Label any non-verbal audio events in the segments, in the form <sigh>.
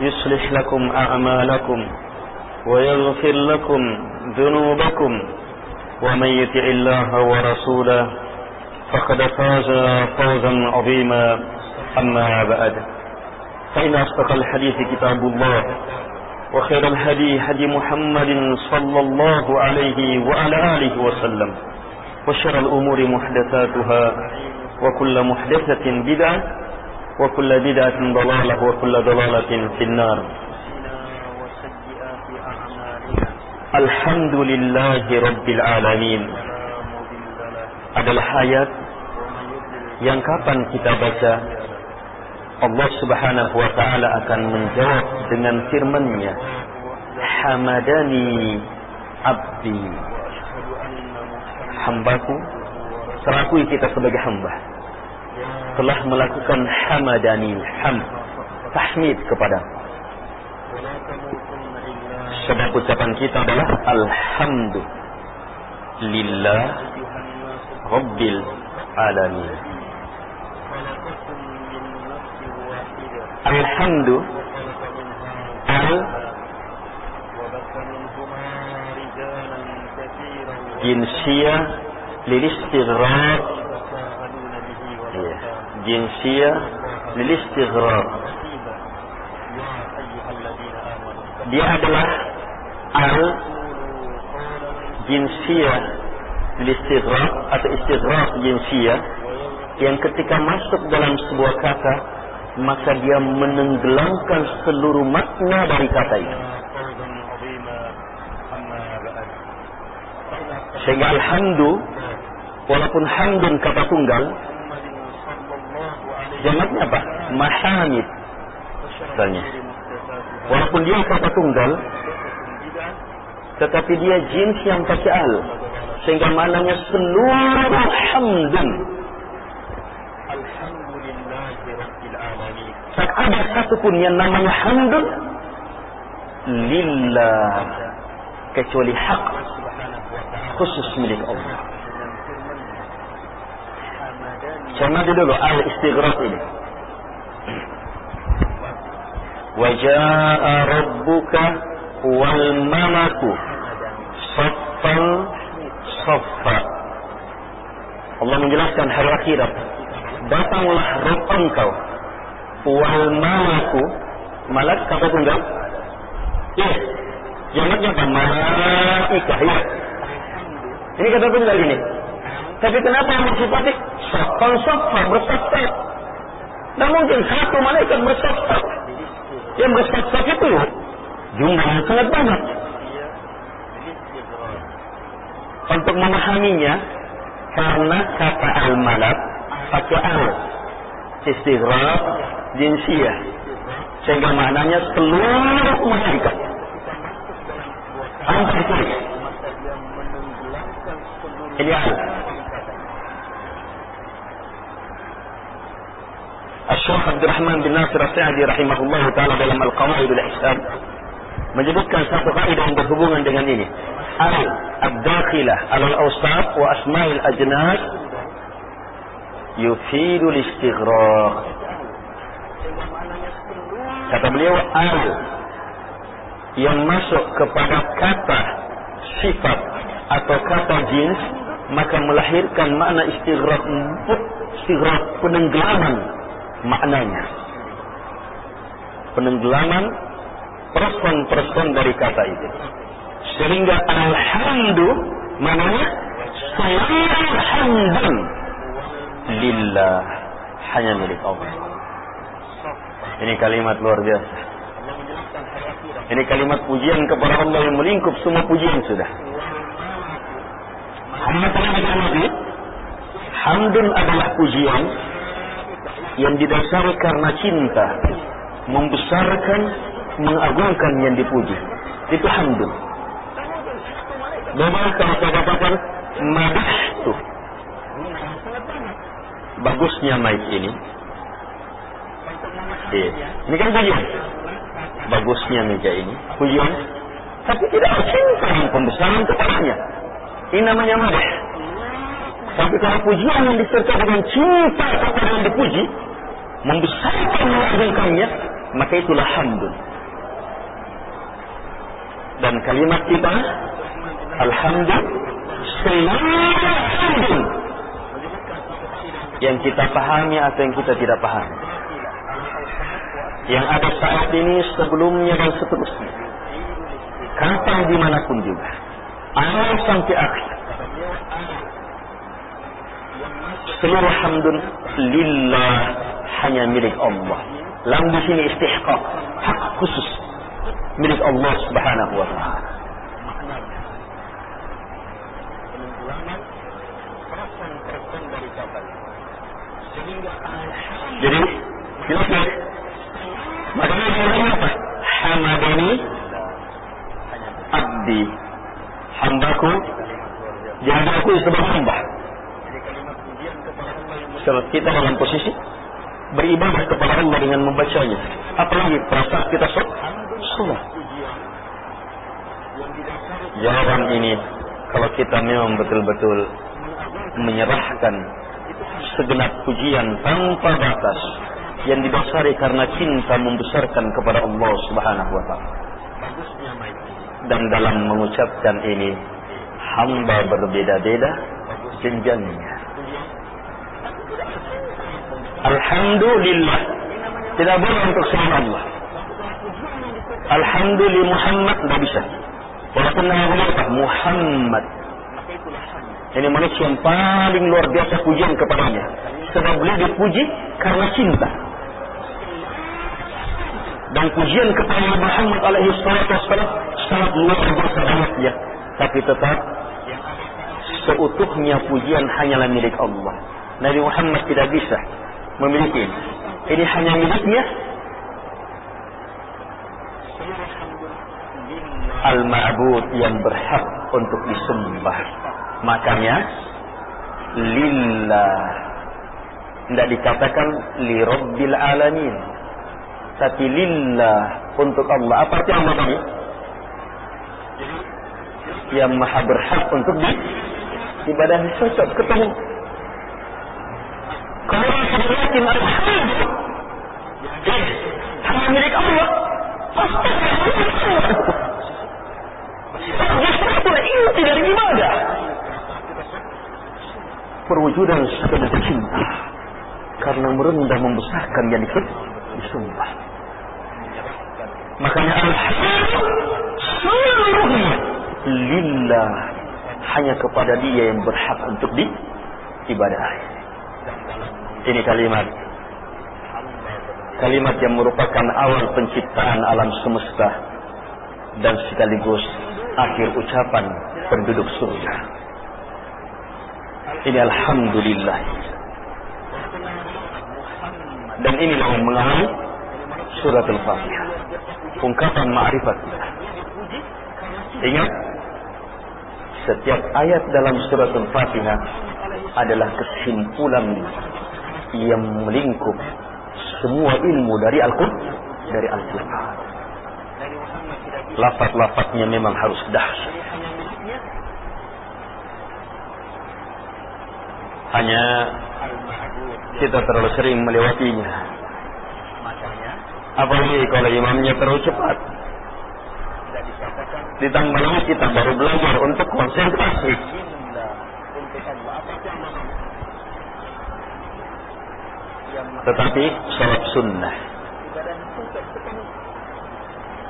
يصلح لكم أعمالكم ويغفر لكم ذنوبكم ومن يطع الله ورسوله فقد فاز فوزا عظيما. أما بعد فإن أصدق الحديث كتاب الله وخير الهدي هدي محمد صلى الله عليه وعلى آله وسلم وشر الأمور محدثاتها وكل محدثة بدعة وكل بدعة ضلالة وكل ضلالة في النار الحمد لله رب العالمين adalah ayat yang kapan kita baca Allah Subhanahu wa taala akan menjawab dengan firman-Nya Hamadani abdi hambaku terakui kita sebagai hamba telah melakukan hamadani ham tahmid kepada. Sebab ucapan kita adalah alhamdulillah rabbil alamin. Alhamdu al jinsiyah lil istighraq lil istighraq dia adalah al jinsiyah lil istighraq atau istighraq jinsiyah yang ketika masuk dalam sebuah kata maka dia menenggelamkan seluruh makna dari kata itu sehingga alhamdu walaupun hamdun kata tunggal jamaknya apa? Mahamid misalnya. Walaupun dia kata tunggal tetapi dia jins yang pakai al sehingga maknanya seluruh hamdun. Tak ada satupun yang namanya hamdun lillah. Kecuali hak khusus milik Allah. Cermati dulu al istighraq ini. Waja'a rabbuka wal malaku saffan saffa. Allah menjelaskan hari akhirat. Datanglah Rabb engkau wal malaku malak kata tunggal. Ya. Jamaknya apa? Malaikah ya. Ini kata tunggal ini. Tapi kenapa yang bersifati saffan saffa bersaf-saf? Tidak mungkin satu malaikat bersaf-saf. Yang bersaf-saf itu jumlahnya sangat banyak. Untuk memahaminya, karena kata al-malak pakai al istighraq jinsiyah sehingga maknanya seluruh malaikat antar ini al Syekh Abdurrahman bin Nasir As-Sa'di rahimahullah taala dalam Al-Qawaid al-Ihsan menyebutkan satu kaidah yang berhubungan dengan ini. Al ad-dakhilah alal awsaf wa asma'il ajnas istighraq kata beliau al yang masuk kepada kata sifat atau kata jins maka melahirkan makna istighraq istighraq penenggelaman maknanya penenggelaman person-person dari kata itu sehingga alhamdu maknanya seluruh hamdan lillah hanya milik Allah ini kalimat luar biasa ini kalimat pujian kepada Allah yang melingkup semua pujian sudah Hamdun adalah pujian yang didasari karena cinta, membesarkan, mengagungkan yang dipuji. Itu hamdun. Memang kalau saya katakan madah tuh bagusnya mic ini. Iya. Ini kan pujian. Bagusnya meja ini, pujian. Tapi tidak cinta yang pembesaran kepadanya. Ini namanya madah. Tapi kalau pujian yang disertai dengan cinta kepada yang dipuji, membesarkan mengagungkannya, maka itulah hamdun. Dan kalimat kita, Alhamdulillah, hamdun. Yang kita pahami atau yang kita tidak pahami. Yang ada saat ini, sebelumnya dan seterusnya. Kapan di mana pun juga. Awal sampai akhir. Seluruh hamdun lillah hanya milik Allah. Lam di sini istihqaq, hak khusus milik Allah Subhanahu wa taala. Jadi, jelas ya? Makanya yang apa? Hamadani abdi. Hambaku jangan diakui sebagai hamba. Kalau kita dalam posisi beribadah kepada Allah dengan membacanya, apalagi perasaan kita sholat. Jawaban ini kalau kita memang betul-betul menyerahkan segenap pujian tanpa batas yang didasari karena cinta membesarkan kepada Allah Subhanahu wa taala. Dan dalam mengucapkan ini hamba berbeda-beda jenjangnya. Alhamdulillah. Tidak boleh untuk selain Allah. Alhamdulillah Muhammad tidak bisa. Walaupun nama apa? Muhammad. Ini manusia yang paling luar biasa pujian kepadanya. Sebab beliau dipuji karena cinta. Dan pujian kepada Muhammad alaihi salatu wassalam sangat luar biasa banyaknya. Tapi tetap seutuhnya pujian hanyalah milik Allah. Nabi Muhammad tidak bisa memiliki ini. Hanya miliknya al-ma'bud yang berhak untuk disembah. Makanya lillah tidak dikatakan li rabbil alamin tapi lillah untuk Allah. Apa arti Allah tadi? Yang maha berhak untuk di ibadah cocok ketemu. Kalau kita yakin alhamdulillah hanya milik Allah. Justru inti dari ibadah. Perwujudan sekedar cinta karena merendah membesarkan yang disembah. Makanya alhamdulillah seluruhnya lillah hanya kepada dia yang berhak untuk diibadah. Ini kalimat kalimat yang merupakan awal penciptaan alam semesta dan sekaligus akhir ucapan penduduk surga. Ini alhamdulillah. Dan inilah yang mengawali surat Al-Fatihah. Ungkapan ma'rifat kita. Ingat, setiap ayat dalam surat Al-Fatihah adalah kesimpulan yang melingkup semua ilmu dari Al-Quran dari Al-Quran. Lafat-lafatnya memang harus dahsyat. Hanya kita terlalu sering melewatinya. Apalagi kalau imamnya terlalu cepat. Ditambah lagi kita baru belajar untuk konsentrasi. Tetapi sholat sunnah.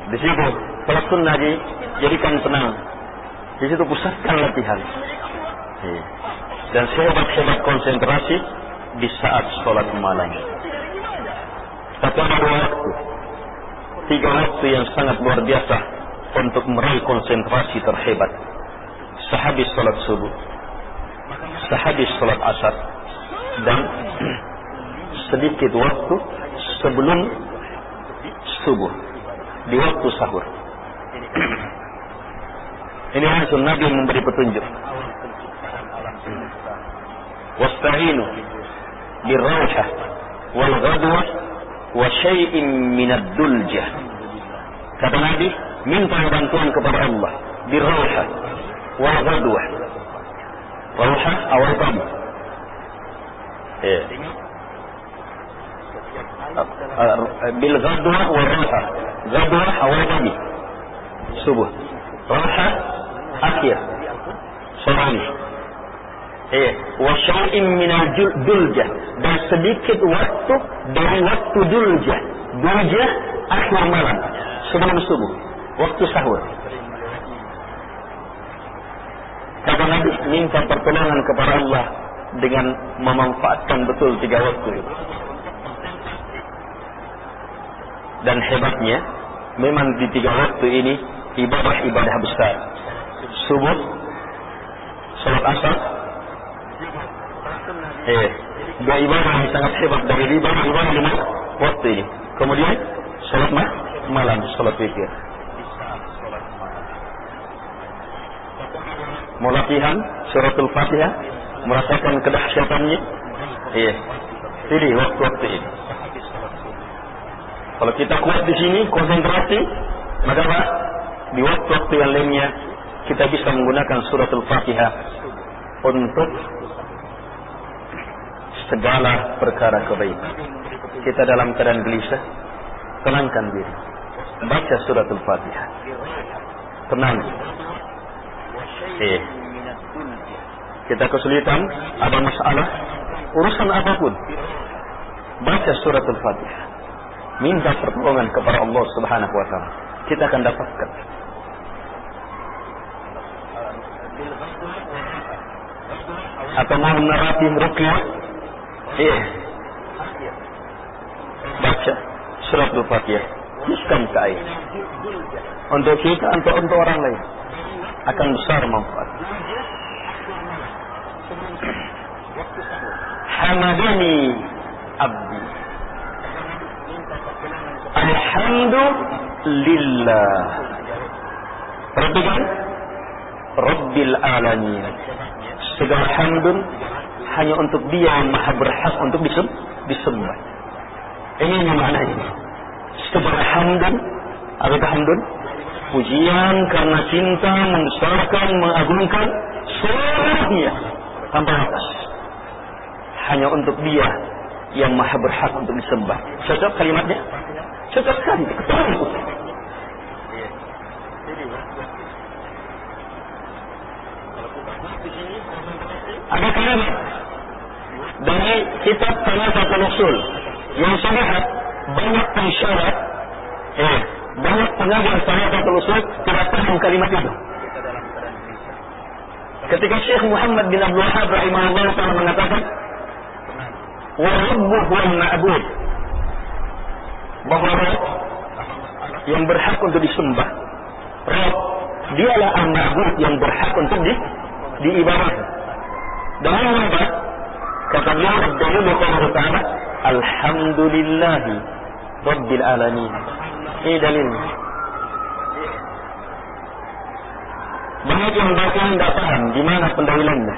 Di situ sholat sunnah jadikan tenang. Di situ pusatkan latihan. Iya. Dan sehebat-hebat konsentrasi di saat sholat malam. Tapi ada waktu. Tiga waktu yang sangat luar biasa untuk meraih konsentrasi terhebat. Sehabis sholat subuh, sehabis sholat asar, dan sedikit waktu sebelum subuh di waktu sahur. <clears throat> Ini langsung Nabi memberi petunjuk. Wasta'inu birrawhah wal ghadwah wa syai'in min ad-duljah. Kata Nabi, minta bantuan kepada Allah birrawhah wal ghadwah. Rawhah awal pagi. Eh. Bil rawhah. Ghadwah awal pagi. Subuh. Rawhah akhir. Sore ini. Eh, wa syai'in min duljah dan sedikit waktu dari waktu duljah. Duljah akhir malam sebelum subuh, waktu sahur. Kata Nabi minta pertolongan kepada Allah dengan memanfaatkan betul tiga waktu itu. Dan hebatnya, memang di tiga waktu ini ibadah-ibadah besar. Subuh, sholat asar, eh, dua ibadah yang sangat hebat dari ibadah ibadah lima waktu ini. Kemudian sholat ma malam, sholat witir. Mau latihan suratul fatihah, merasakan kedahsyatannya. Iya. Pilih waktu-waktu ini. Kalau kita kuat di sini, konsentrasi, maka Pak, di waktu-waktu yang lainnya kita bisa menggunakan suratul Fatihah untuk segala perkara kebaikan. Kita dalam keadaan gelisah, tenangkan diri. Baca suratul Fatihah. Tenang. Eh. Kita kesulitan, ada masalah, urusan apa pun. Baca suratul Fatihah. Minta pertolongan kepada Allah Subhanahu wa taala. Kita akan dapatkan. Atau mau menerapi rukyah Iya. Baca surat Al-Fatihah. Tuliskan ke air. Untuk kita, untuk, untuk orang lain. Akan besar manfaat. Hamadani abdi. Alhamdulillah. Perhatikan. Rabbil alamin. Segala hamdun hanya untuk dia yang maha berhak untuk disembah. Ini yang maknanya. Sebagai hamdan, apakah hamdan? Pujian karena cinta, membesarkan, mengagungkan seluruhnya tanpa batas. Hanya untuk dia yang maha berhak untuk disembah. Cocok kalimatnya? Sekali. Ada kalimat dari kitab satu Usul yang sangat banyak isyarat eh, banyak pengajar satu Usul tidak paham kalimat itu. Ketika Syekh Muhammad bin Abdul Wahab rahimahullah taala mengatakan wa rabbuh wal bahwa yang berhak untuk disembah Rabb dialah al-ma'bud yang berhak untuk di diibadahkan dan yang Kata beliau, dalil Allah Ta'ala, Alhamdulillahi Rabbil Alamin. Ini dalilnya. Banyak yang baca tidak paham di mana pendalilannya.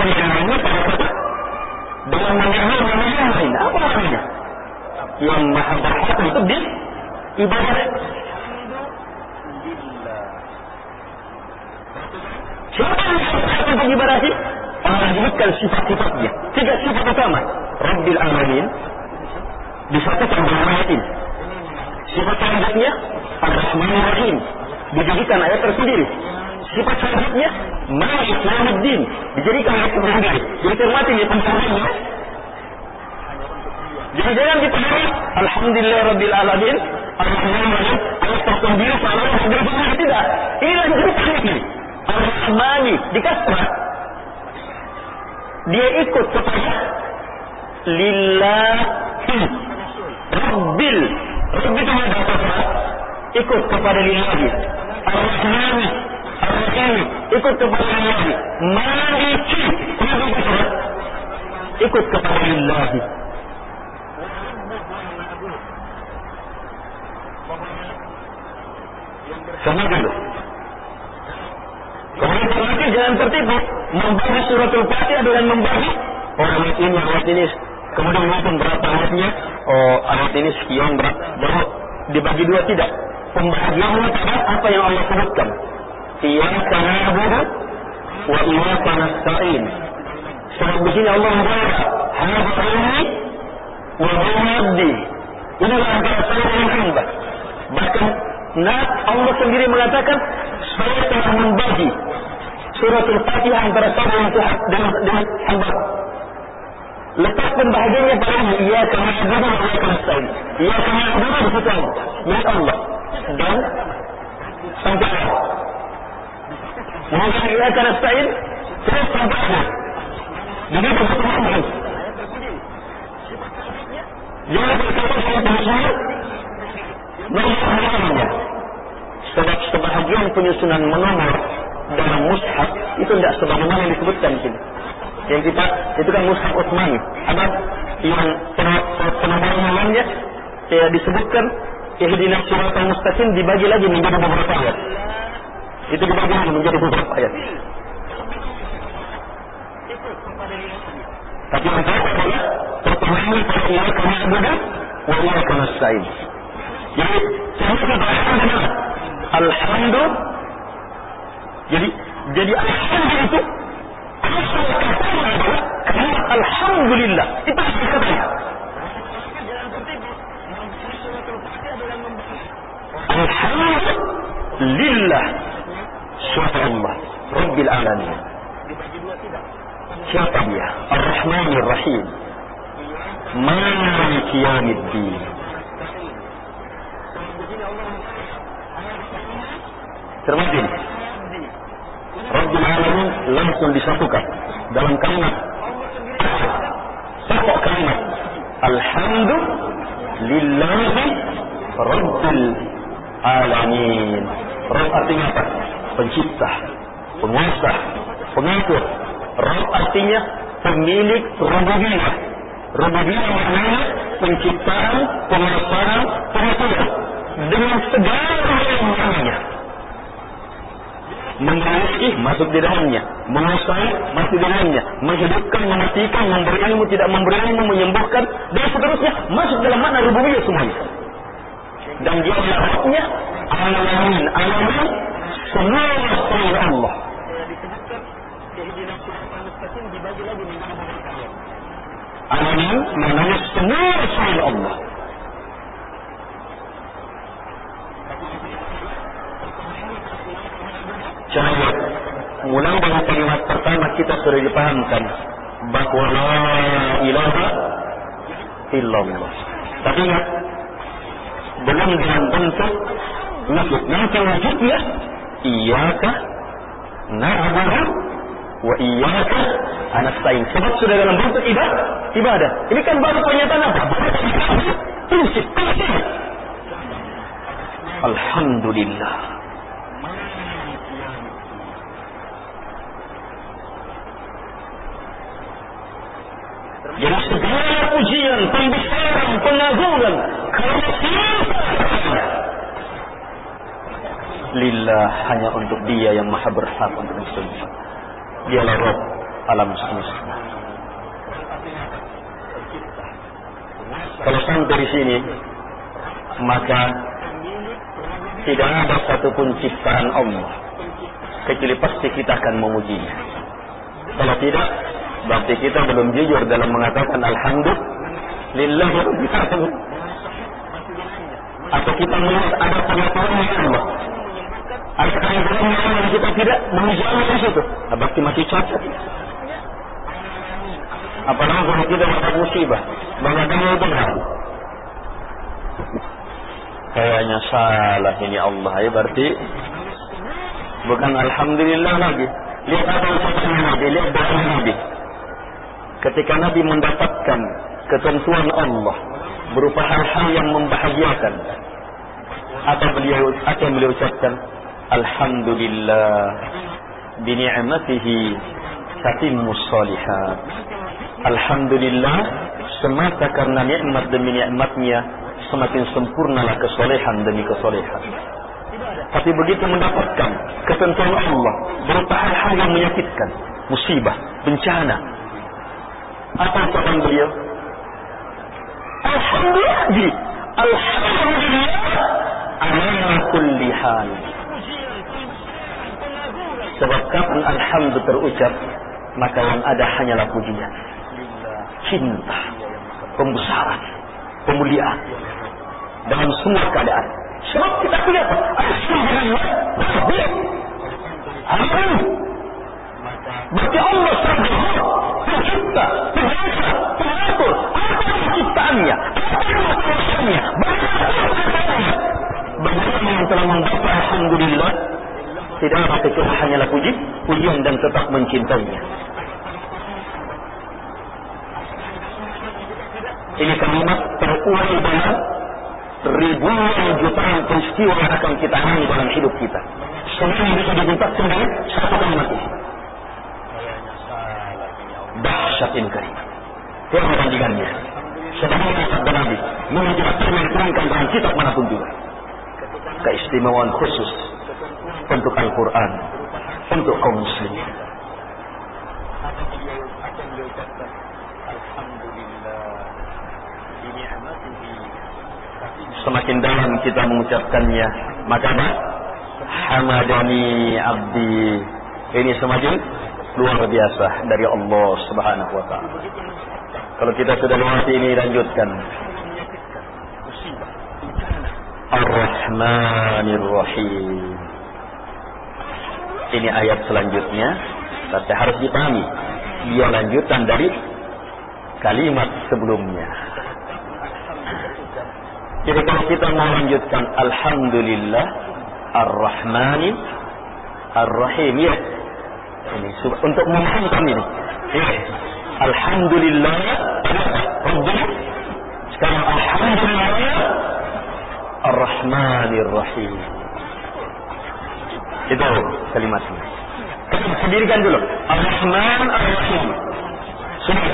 Pendalilannya pada kata dengan menyebut nama yang lain. Apa artinya? Yang maha berhak untuk di ibadah Siapa yang berhak untuk ibadahi? Allah menyebutkan sifat-sifatnya. Tiga sifat utama. Rabbil Alamin. Disatukan dalam ayat ini. Sifat selanjutnya Ar-Rahman Rahim. Dijadikan ayat tersendiri. Sifat selanjutnya Malik Yawmuddin. Dijadikan. Jadi cermati ya penjelasannya. Jadi jangan dipahami Alhamdulillah Rabbil Alamin Rahim ayat tersendiri soalnya tersendiri tidak. Inilah yang kita ini. Ar-Rahmani dikasrah dia ikut kepada lillahi rabbil rabbil itu ikut kepada lillahi ar-rahmani ar-rahim ikut kepada lillahi maliki ikut kepada lillahi sama dulu Kemudian nanti jangan tertipu. Membagi suratul Fatihah dengan membagi. Ayat ini ayat ini kemudian menghitung berapa ayatnya? Oh ayat ini sekian berapa? Baru dibagi dua tidak. Pembagiannya pada apa yang Allah sebutkan iyyaka na'budu wa iyyaka nasta'in sebab di sini Allah berkata hadza ini wa abdi ini antara saya dan hamba bahkan nah Allah sendiri mengatakan saya telah membagi suratul Fatihah antara saya dengan Tuhan dengan, dengan hamba. Lepas pembahagiannya pada ia kami na'budu wa iyyaka nasta'in. Ia kami na'budu di situ milik Allah dan sampai akhir. Ia kami nasta'in terus akhir. Jadi berteman Jangan berkata saya penyusunan nomor Sebab sebahagian penyusunan menomor dalam mushaf itu tidak sebagaimana yang disebutkan di sini. Yang kita itu kan mushaf Utsmani. Ada yang penambahan lainnya ya disebutkan ihdinas siratal mustaqim dibagi lagi menjadi beberapa ayat. Itu lagi menjadi beberapa ayat. Tapi yang tahu adalah pertemanan pada ia kami ibadah wa ia kami nasta'in. Jadi, saya kita Alhamdulillah jadi jadi alhamdulillah itu asal katanya adalah kalimat alhamdulillah. Itu asal katanya. Alhamdulillah. Siapa Allah? Rabbil Alamin. Siapa dia? Ar-Rahman Ar-Rahim. Malik Yawmiddin. Termasuk Rabbul Alamin langsung disatukan dalam kalimat pokok kalimat Alhamdulillahi Rabbil Alamin Rabb artinya apa? Pencipta, penguasa, pengatur. Rabb artinya pemilik rububiyah. Rububiyah maknanya penciptaan, penguasaan, pengaturan dengan segala yang memberi masuk di dalamnya, menguasai masuk di dalamnya, menghidupkan, mematikan, memberi ilmu, tidak memberi ilmu, menyembuhkan, dan seterusnya. Masuk dalam makna rububiyah semuanya. Dan dia adalah alamin, alamin semua selain Allah. Alamin maknanya semua selain Allah. cahaya. Mulai dari kalimat pertama kita sudah dipahamkan bahwa la ilaha illallah. Tapi ingat, belum dengan bentuk wujud. Nanti wujudnya, iyaka na'budu wa iyaka anasta'in. Sebab sudah dalam bentuk ibadah. ibadah. Ini kan baru pernyataan apa? Prinsip. Alhamdulillah. Jadi segala pujian, pembesaran, pengagungan karena siapa Lillah hanya untuk dia yang maha berhak untuk disembah. Dialah Rob alam semesta. Kalau sampai di sini, maka tidak ada satupun ciptaan Allah kecuali pasti kita akan memujinya. Kalau tidak, berarti kita belum jujur dalam mengatakan alhamdulillah Atau kita melihat ada pengetahuan Allah. Ada pengetahuan yang kita tidak Allah di situ. Nah, berarti masih cacat. Apalagi kalau kita dapat musibah, bagaimana benar? Kayaknya salah ini Allah ya berarti bukan alhamdulillah lagi. Lihat apa ucapan Nabi, lihat doa Nabi. Ketika Nabi mendapatkan ketentuan Allah berupa hal-hal yang membahagiakan, apa beliau apa yang beliau ucapkan? Alhamdulillah bi ni'matihi tatimmu shalihat. Alhamdulillah semata karena nikmat demi nikmatnya semakin sempurnalah kesolehan demi kesolehan. Tapi begitu mendapatkan ketentuan Allah berupa hal-hal yang menyakitkan, musibah, bencana. Apa ucapan beliau? Alhamdulillah. Alhamdulillah. Ala kulli hal. Sebab kapan alhamdulillah terucap, maka yang ada hanyalah pujian. Cinta, pembesaran, pemuliaan dalam semua keadaan. Sebab kita punya Alhamdulillah. Alhamdulillah. Berarti Allah sang pencipta, penguasa, pengatur, apa penciptaannya, apa kuasanya, bagaimana yang telah membaca Alhamdulillah, tidak ada kecuali hanyalah puji, pujian dan tetap mencintainya. Ini kalimat terurai dalam ribuan jutaan peristiwa yang akan kita alami dalam hidup kita. Semua yang bisa diungkapkan dengan satu kalimat ini. Dahsyat ini kalimat. Tiada bandingannya. Sebagaimana sabda Nabi, menjadi yang diterangkan dalam kitab mana pun juga. Keistimewaan khusus untuk Al-Quran, untuk kaum muslimin. semakin dalam kita mengucapkannya maka apa? hamadani abdi ini semakin luar biasa dari Allah subhanahu wa ta'ala kalau kita sudah lewati ini lanjutkan Ar-Rahmanir Rahim ini ayat selanjutnya. Tapi harus dipahami. Dia lanjutan dari kalimat sebelumnya. Jadi kalau kita mau lanjutkan. Alhamdulillah. Ar-Rahmani. Ar-Rahim. Ya. Ini untuk memahamkan ini. Ya. Alhamdulillah. Sekarang Alhamdulillah. Ar-Rahmanir Rahim. Itu kalimatnya. Sendirikan dulu. Ar-Rahman Ar-Rahim. Sudah.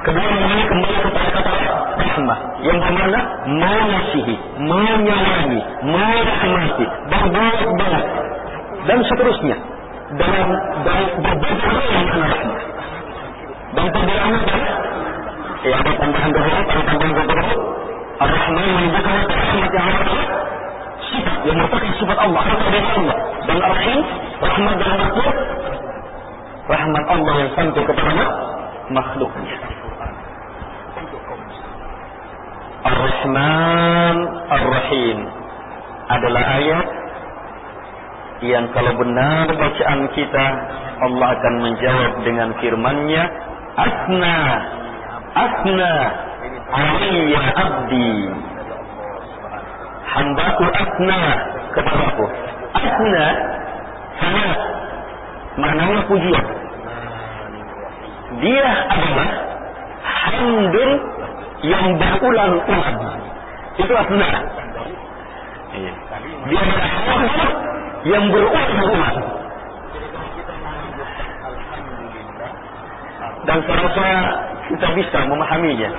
Kedua namanya kembali kepada kata rahmah yang bermakna mengasihi, menyayangi, merahmati, berbuat baik dan seterusnya dalam dalam berbagai makna rahmah. Dan tambahan ya ada tambahan beberapa, ada tambahan beberapa. Ar-Rahman menunjukkan rahmat yang ada sifat yang merupakan sifat Allah, dari Allah. Dan Ar-Rahim, rahmat dalam makhluk, rahmat Allah yang sampai kepada makhluknya. Ar-Rahman Ar-Rahim. Adalah ayat yang kalau benar bacaan kita Allah akan menjawab dengan firman-Nya Asna Asna Aliyya Abdi Hambaku Asna kepadaku Asna sama maknanya pujian dia adalah hamdun yang berulang-ulang. Itu asna. Iya. Dia yang berulang-ulang. Dan serasa kita bisa memahaminya.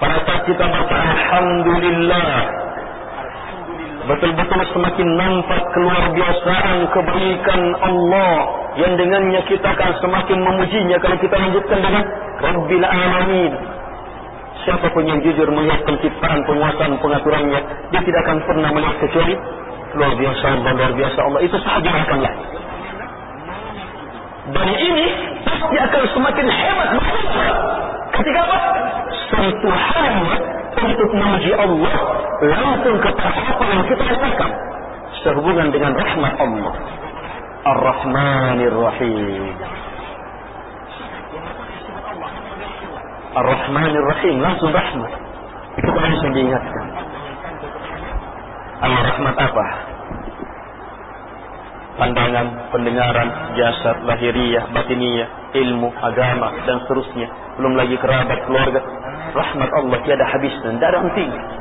Pada saat kita baca Alhamdulillah. Betul-betul semakin nampak keluar biasaan kebaikan Allah. Yang dengannya kita akan semakin memujinya. Kalau kita lanjutkan dengan Rabbil Alamin. Siapa pun yang jujur melihat penciptaan, penguasaan, pengaturannya, dia tidak akan pernah melihat kecuali luar biasa Allah, luar biasa Allah. Itu saja akanlah. Dan ini pasti akan semakin hebat. Ketika apa? Sentuhannya untuk memuji Allah langsung kepada apa yang kita rasakan sehubungan dengan rahmat Allah. Ar-Rahmanir Rahim. Ar-Rahmanir Rahim langsung rahmat. Itu kan yang diingatkan. Allah rahmat apa? Pandangan, pendengaran, jasad, lahiriah, batiniyah, ilmu, agama, dan seterusnya. Belum lagi kerabat, keluarga. Rahmat Allah tiada habis dan tidak ada hentinya.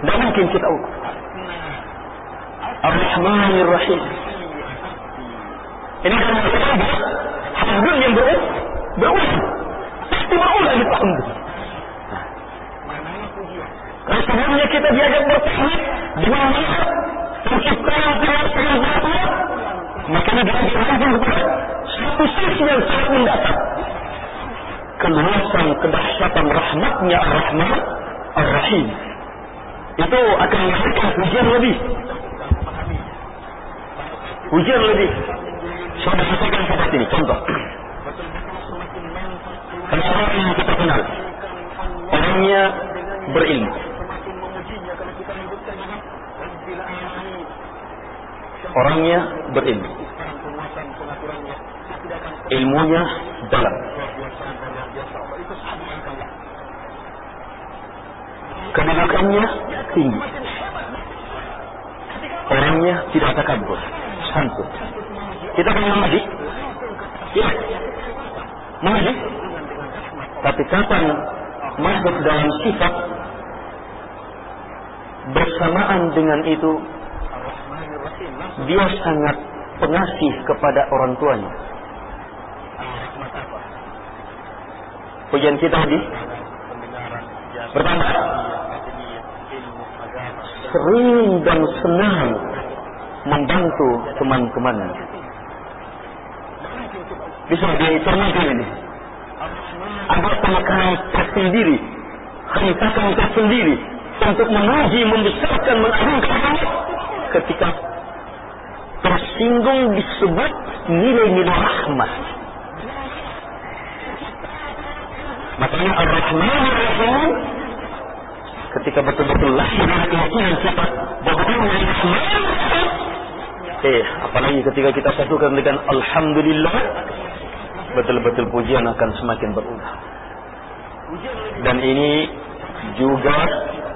Mungkin kita ukur. Ar-Rahmanir Rahim. Ini kan hamdun yang berulang. Berulang. Pasti berulang itu hamdun. Kalau sebelumnya kita diajak bertahmid dengan melihat penciptaan penyelesaian zatnya, maka ini diajak langsung kepada satu sisi yang sangat mendatar. Keluasan kedahsyatan rahmatnya Ar-Rahman Ar-Rahim. Itu akan memberikan hujan lebih. Hujan lebih. Saya katakan seperti ini, contoh. Orang yang kita kenal, orangnya berilmu. Orangnya berilmu. Ilmunya dalam. Kedudukannya tinggi. Orangnya tidak takabur, santun. Kita akan mengaji. Ya. Mengaji. Tapi kapan masuk dalam sifat bersamaan dengan itu dia sangat pengasih kepada orang tuanya. Pujian kita tadi pertama sering dan senang membantu teman-temannya. Bisa dicermati ini. Ada penekanan tersendiri, hentakan tersendiri untuk memuji, membesarkan, mengagungkan Allah ketika tersinggung disebut nilai-nilai rahmat. Makanya Ar-Rahman Ar-Rahim ketika betul-betul lahir dari keyakinan kita Rahman Eh, apalagi ketika kita satukan dengan Alhamdulillah betul-betul pujian akan semakin berulang. Dan ini juga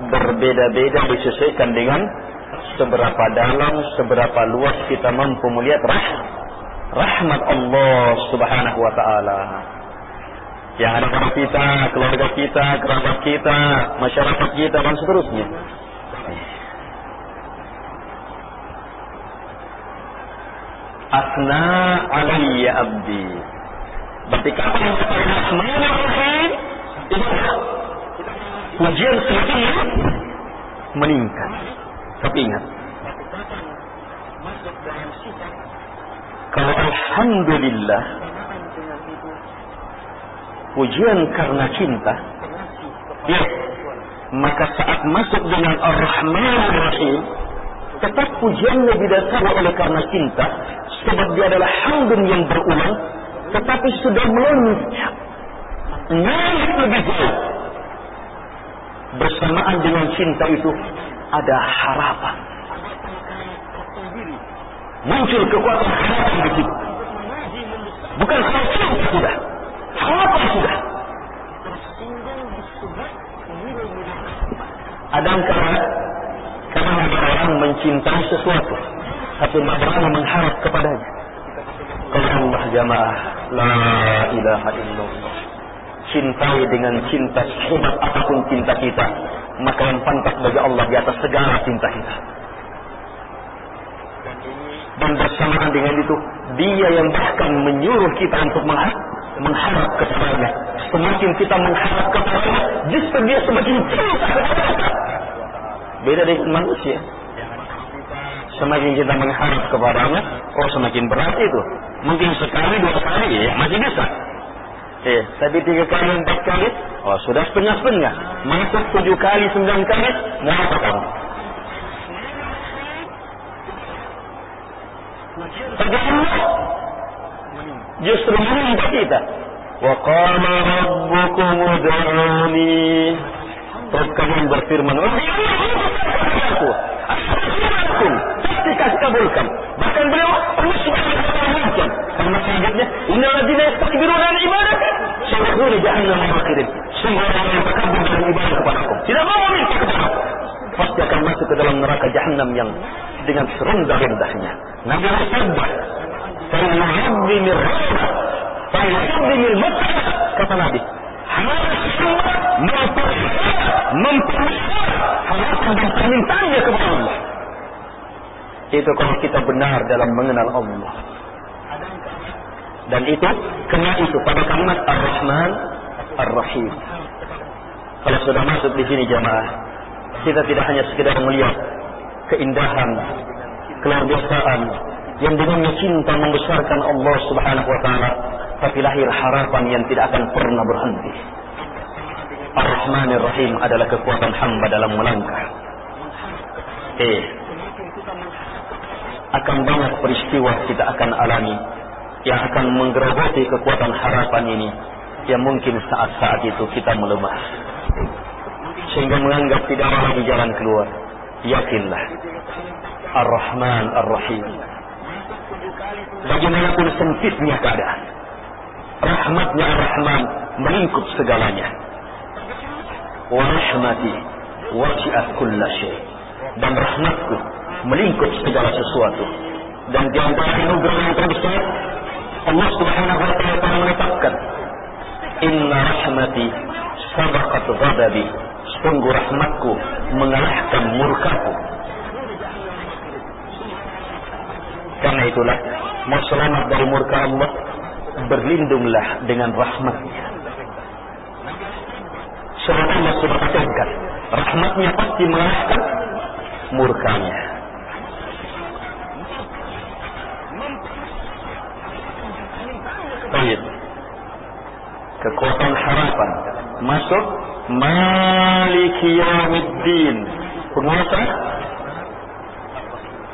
berbeda-beda disesuaikan dengan seberapa dalam, seberapa luas kita mampu melihat rah rahmat Allah Subhanahu wa taala. Yang ada pada kita, keluarga kita, kerabat kita, masyarakat kita dan seterusnya. Asna alayya abdi. Berarti kata yang Rahim itu pujian semakin meningkat. Tapi ingat, kalau Alhamdulillah, pujian karena cinta, ya, maka saat masuk dengan Ar-Rahman Ar-Rahim, tetap pujiannya didasari oleh karena cinta, sebab dia adalah hamdun yang berulang, tetapi sudah melonjak, naik lebih jauh. Bersamaan dengan cinta itu, ada harapan. Muncul kekuatan harapan di situ. Bukan cinta sudah. Harapan sudah. Ada karena orang mencintai sesuatu, tapi orang mengharap kepadanya. Allah jamaah, la ilaha illallah. Cintai dengan cinta sehebat apa pun cinta kita, maka yang pantas bagi Allah di atas segala cinta kita. Dan bersamaan dengan itu, dia yang bahkan menyuruh kita untuk mengharap, mengharap kepadanya. Semakin kita mengharap kepadanya, justru dia semakin cinta kita. Beda dengan manusia. Semakin kita mengharap kepadanya, oh semakin berat itu. Mungkin sekali, dua kali, ya masih bisa. Eh, tapi tiga kali, empat kali, oh sudah setengah-setengah. Masuk tujuh kali, sembilan kali, mau apa kamu? Allah justru meminta kita. Wa qala rabbukum ud'uni. Terus kalian berfirman, "Oh, aku aku pasti kasih kabulkan." Bahkan beliau Subhanahu wa taala karena selanjutnya, "Innal ladzina yastakbiruna an ibadati sayadkhuluna jahannam dakhirin." Sungguh orang yang takabur dalam ibadah kepadaku. Tidak mau meminta kepada pasti akan masuk ke dalam neraka jahanam yang dengan serendah-rendahnya. Nabi bersabda, "Falyu'azzim ar-rahmah, falyu'azzim al-masjid." Kata Nabi, harus memperlihat harapan dan permintaannya kepada Allah. Itu kalau kita benar dalam mengenal Allah. Dan itu, kena itu pada kalimat Ar-Rahman, Ar-Rahim. Kalau sudah masuk di sini jamaah, kita tidak hanya sekedar melihat keindahan, keluargaan yang dengannya cinta membesarkan Allah Subhanahu wa taala, tapi lahir harapan yang tidak akan pernah berhenti. Ar-Rahmanir Rahim adalah kekuatan hamba dalam melangkah. Eh, akan banyak peristiwa kita akan alami yang akan menggerogoti kekuatan harapan ini yang mungkin saat-saat itu kita melemah sehingga menganggap tidak ada lagi jalan keluar yakinlah Ar-Rahman Ar-Rahim bagaimanapun sempitnya keadaan. Rahmatnya Ar-Rahman melingkup segalanya. Wa rahmati wasi'at kulla syai. Dan rahmatku melingkup segala sesuatu. Dan di antara anugerah yang terbesar Allah Subhanahu wa taala menetapkan inna rahmati sabaqat ghadabi. Sungguh rahmatku mengalahkan murkaku. Karena itulah mau selamat dari murka Allah berlindunglah dengan rahmatnya. Sebab Allah sudah rahmatnya pasti mengalahkan murkanya. Baik. Kekuatan harapan. Masuk Maliki Yawmiddin penguasa?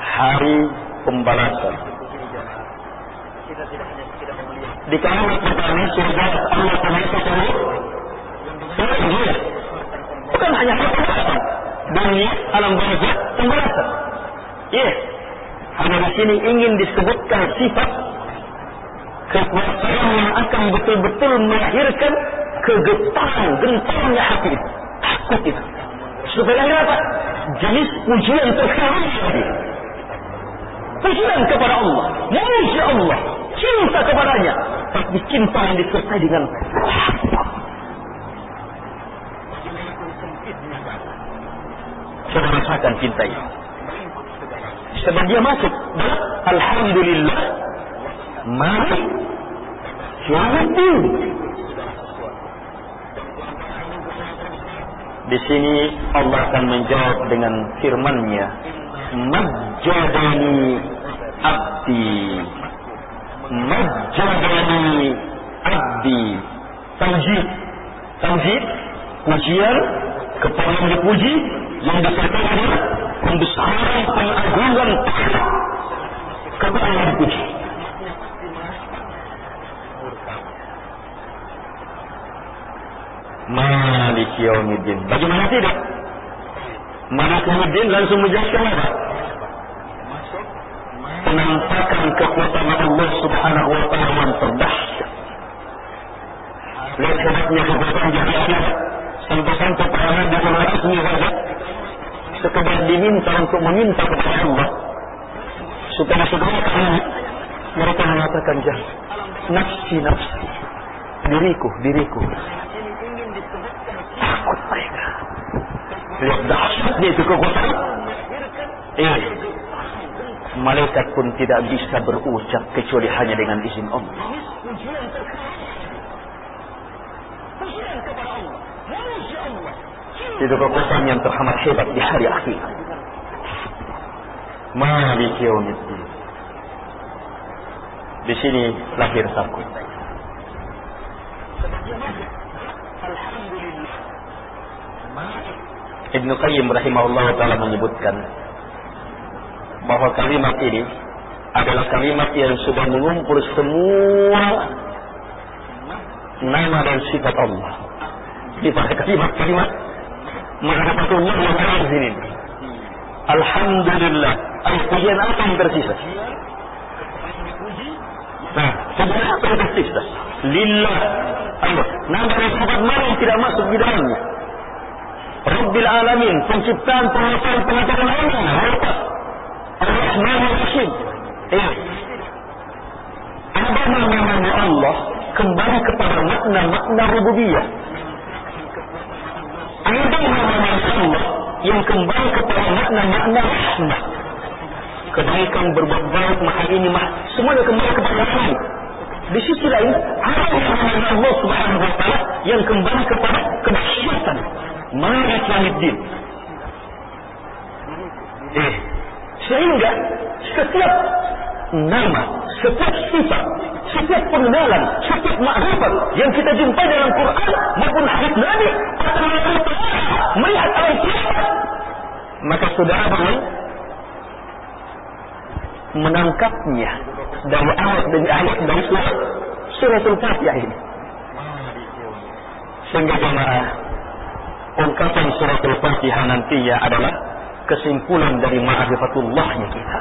Hari pembalasan di kalimat pertama surga Allah Taala Surga bukan hanya pembalasan dunia alam barzah pembalasan yes hanya di sini ingin disebutkan sifat kekuasaan yang akan betul-betul melahirkan kegetaran, gentarnya hati itu. Takut itu. Supaya apa? Jenis pujian terkawin tadi. Pujian kepada Allah. Memuji Allah. Cinta kepadanya. Tapi cinta yang disertai dengan Saya rasakan cinta itu. Sebab dia masuk. Alhamdulillah. Mari. Yaumiddin. Di sini Allah akan menjawab dengan firman-Nya, "Majjadani abdi." Majjadani abdi. Tamjid. Tamjid pujian kepada yang dipuji yang disertai dengan pembesaran pengagungan kepada yang dipuji. Malik Yawmiddin. Bagaimana tidak? Malik Yawmiddin langsung menjelaskan apa? Penampakan kekuatan Allah Subhanahu wa taala yang terdahsyat. Lihat hebatnya kekuatan akhir. Sampai-sampai para nabi rasmi saja sekedar diminta untuk meminta kepada Allah supaya segera kami mereka mengatakan jangan nafsi nafsi diriku diriku takut mereka. Lihat dahsyatnya itu kekuatan. Eh, malaikat pun tidak bisa berucap kecuali hanya dengan izin Allah. Itu kekuatan yang teramat hebat di hari akhir. Malik yaumiddin. Di sini lahir takut. Ibnu Qayyim rahimahullah taala menyebutkan bahwa kalimat ini adalah kalimat yang sudah mengumpul semua nama dan sifat Allah. Di pada kalimat-kalimat ma'rifatullah yang ada di sini. Alhamdulillah. Al-pujian apa yang tersisa? Nah, pujian apa yang tersisa? Lillah. Allah. Nama dan sifat mana yang tidak masuk di dalamnya? Rabbil Alamin, penciptaan, penguasaan, pengetahuan Allah. Ar-Rahman Ar-Rahim. Ya. Ada nama-nama Allah kembali kepada makna-makna rububiyah. Ada nama-nama Allah yang kembali kepada makna-makna rahmah. Kebaikan berbuat baik, maka ini mah semuanya kembali kepada Allah. Di sisi lain, ada nama-nama Allah Subhanahu wa taala yang kembali kepada kedahsyatan. Malik Yaumiddin. Eh, sehingga setiap nama, setiap sifat, setiap pengenalan, setiap makrifat yang kita jumpai dalam Quran maupun hadis Nabi atau melihat al maka saudara boleh menangkapnya dari ayat demi ayat dari surat suratul Fatihah ini. Sehingga jemaah ungkapan suratul Fatihah nantinya adalah kesimpulan dari ma'rifatullahnya kita.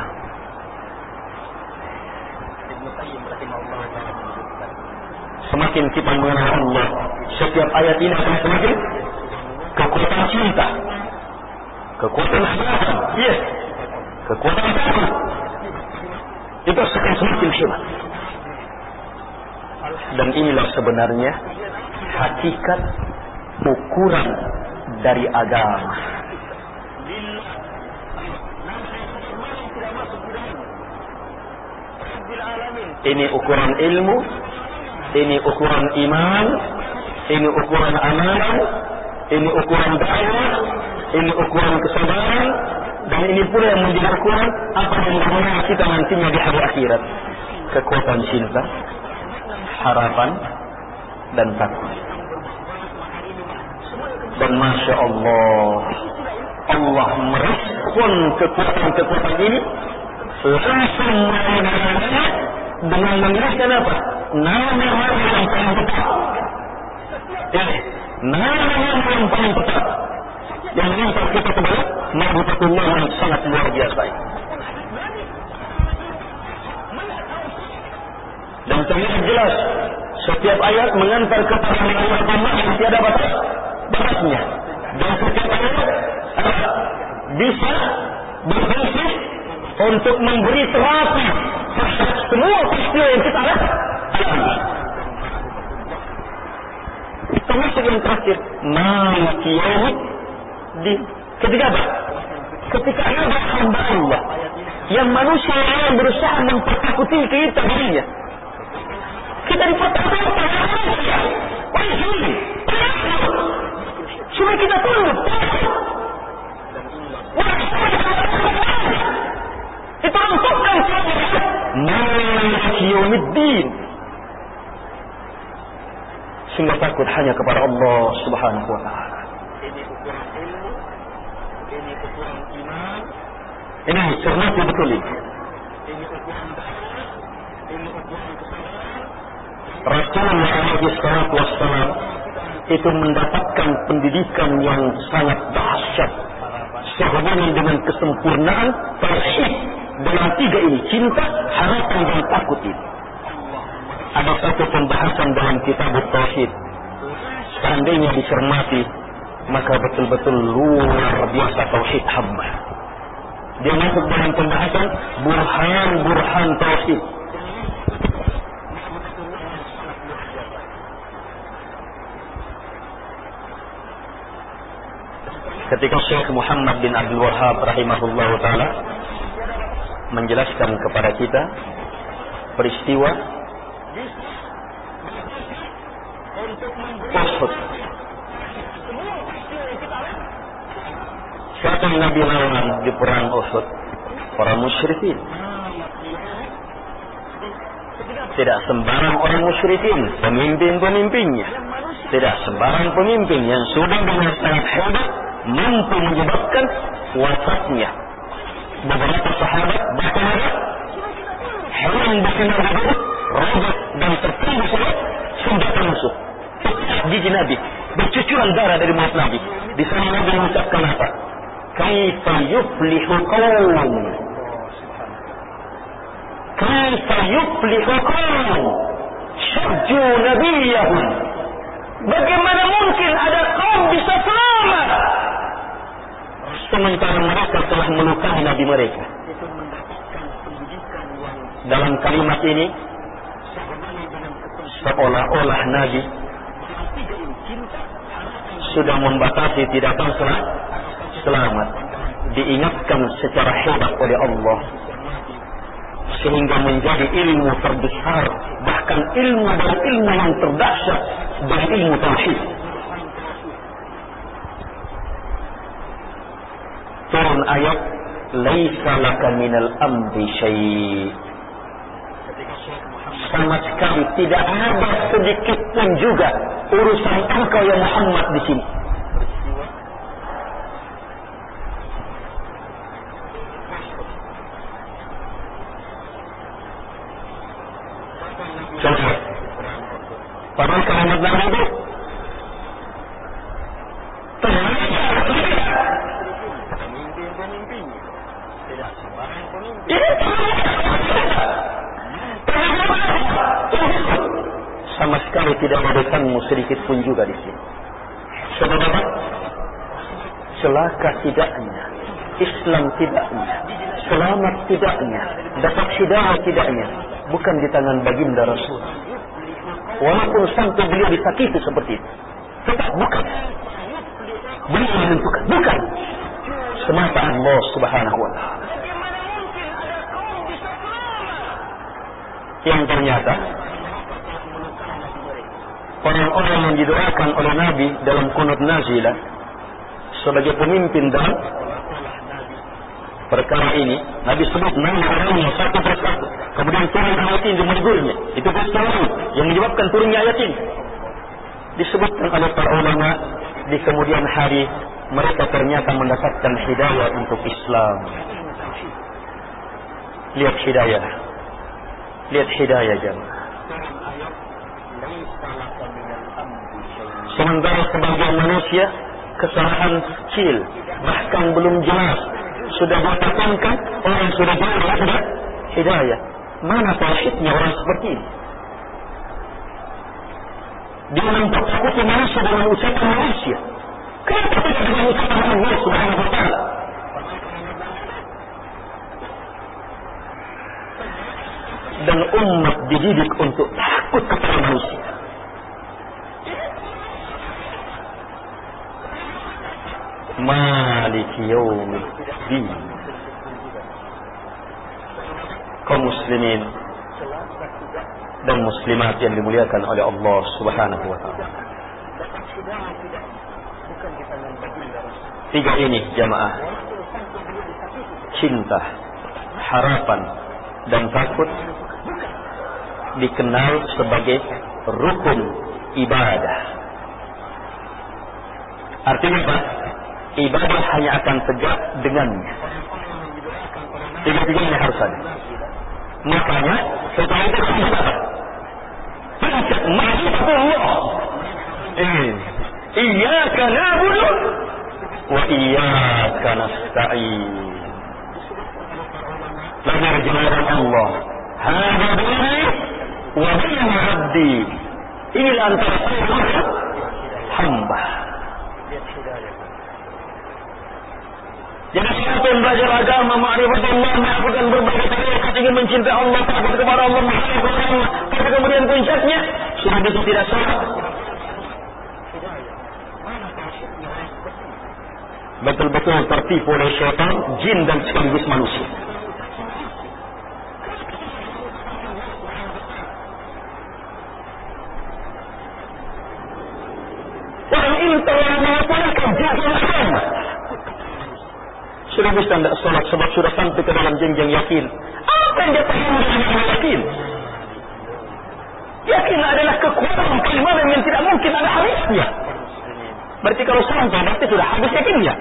Semakin kita mengenal Allah, setiap ayat ini akan semakin kekuatan cinta, kekuatan harapan, yes, kekuatan takut. Itu akan semakin hebat. Dan inilah sebenarnya hakikat ukuran dari agama. Ini ukuran ilmu, ini ukuran iman, ini ukuran amalan, ini ukuran dakwah, ini ukuran kesabaran, dan ini pula yang menjadi ukuran apa yang di mana kita nantinya di hari akhirat. Kekuatan cinta, harapan, dan takut. Dan Masya Allah, Allah merespon kekuatan-kekuatan ini langsung mengenalnya dengan menuliskan apa? Nama-nama yang paling tepat. Ya, nama-nama yang paling tepat. Yang mengantar kita kepada Mahbubatullah yang sangat luar biasa. Dan terlihat jelas setiap ayat mengantar kepada Allah yang tiada batas batasnya. Dan setiap ayat bisa berfungsi untuk memberi terapi semua peristiwa yang kita alami. Termasuk yang terakhir, maliki di ketika apa? Ketika ada hamba Allah yang manusia yang berusaha mempertakuti kita dirinya. Kita dipertakuti oleh manusia. Oleh diri. Cuma kita tunduk. Itu untukkan Maliki yaumiddin. Sehingga takut hanya kepada Allah Subhanahu wa taala. Ini ukuran ilmu, ini ukuran iman. Ini cermati betul ini. Ini ukuran ini ukuran Rasulullah alaihi salatu wassalam itu mendapatkan pendidikan yang sangat dahsyat sehubungan dengan kesempurnaan tauhid dalam tiga ini cinta, harapan dan takut ini. Ada satu pembahasan dalam kitab tauhid. Seandainya dicermati, maka betul-betul luar biasa tauhid hamba. Dia masuk dalam pembahasan burhan-burhan tauhid. Ketika Syekh Muhammad bin Abdul Wahab rahimahullah taala menjelaskan kepada kita peristiwa Uhud. Siapa Nabi lawan di perang Uhud? Para musyrikin. Tidak sembarang orang musyrikin, pemimpin-pemimpinnya. Tidak sembarang pemimpin yang sudah dengan sangat hebat mampu menyebabkan wafatnya beberapa sahabat bahkan Nabi robek dan tertembus oleh senjata musuh. Gigi Nabi bercucuran darah dari mulut Nabi. Di sana Nabi mengucapkan apa? Kaifa yuflihu qawm Kaifa yuflihu qawm Syajju nabiyahum Bagaimana mungkin ada kaum bisa selamat sementara mereka telah melukai nabi mereka. Dalam kalimat ini seolah-olah nabi sudah membatasi tidak akan selamat. Diingatkan secara hebat oleh Allah. Sehingga menjadi ilmu terbesar bahkan ilmu dari ilmu yang terdahsyat dan ilmu tauhid turun ayat laisa laka minal amri syai' sama sekali tidak ada sedikit pun juga urusan engkau yang Muhammad di sini. Coba. Padahal kalimat Nabi itu sama sekali tidak menekanmu sedikit pun juga di sini. Sebab apa? Celaka tidaknya, Islam tidaknya, selamat tidaknya, dapat hidayah tidaknya, bukan di tangan baginda Rasul. Walaupun sampai beliau disakiti seperti itu, tetap bukan. Beliau menentukan, bukan. Semata Allah Subhanahu wa taala. Yang ternyata orang-orang yang didoakan oleh Nabi dalam kunut nazilah sebagai pemimpin dalam perkara ini Nabi sebut nama orangnya satu persatu kemudian turun ayat ini menegurnya itu peristiwa yang menyebabkan turunnya ayat ini. Disebutkan oleh para ulama di kemudian hari mereka ternyata mendapatkan hidayah untuk Islam. Lihat hidayah. Lihat hidayah jemaah. Sementara sebagian manusia kesalahan kecil bahkan belum jelas sudah dikatakan orang sudah jelas sudah hidayah. Mana tauhidnya orang seperti ini? Dia mentakut manusia dengan ucapan manusia. Kenapa tidak dengan ucapan Allah Subhanahu wa taala? Dan umat dididik untuk takut kepada manusia. Malik Yawmiddin kaum muslimin dan muslimat yang dimuliakan oleh Allah Subhanahu wa taala. Tiga ini jamaah. Cinta, harapan dan takut dikenal sebagai rukun ibadah. Artinya apa? Ibadah hanya akan tegak dengannya. Tiga-tiganya harus ada. Makanya setelah itu kita Pencet Allah. Eh, Iyaka na'budu wa. Belajar jemaah Allah. Hada diri wa baina 'abdi. Inilah antara hamba. Yang belajar agama, ma'rifat Allah, melakukan berbagai tarekat ingin mencintai Allah, takut kepada Allah, menghadap Allah, tapi kemudian puncaknya sudah itu tidak salah. Betul-betul tertipu oleh syaitan, jin dan sekaligus manusia. Orang ini telah melaporkan jaga agama. Bisa tidak sholat sebab sudah sampai ke dalam jenjang yakin. Apa yang dia pahami dengan yakin? Yakin adalah kekuatan keimanan yang tidak mungkin ada habisnya. Berarti kalau sampai berarti sudah habis yakinnya.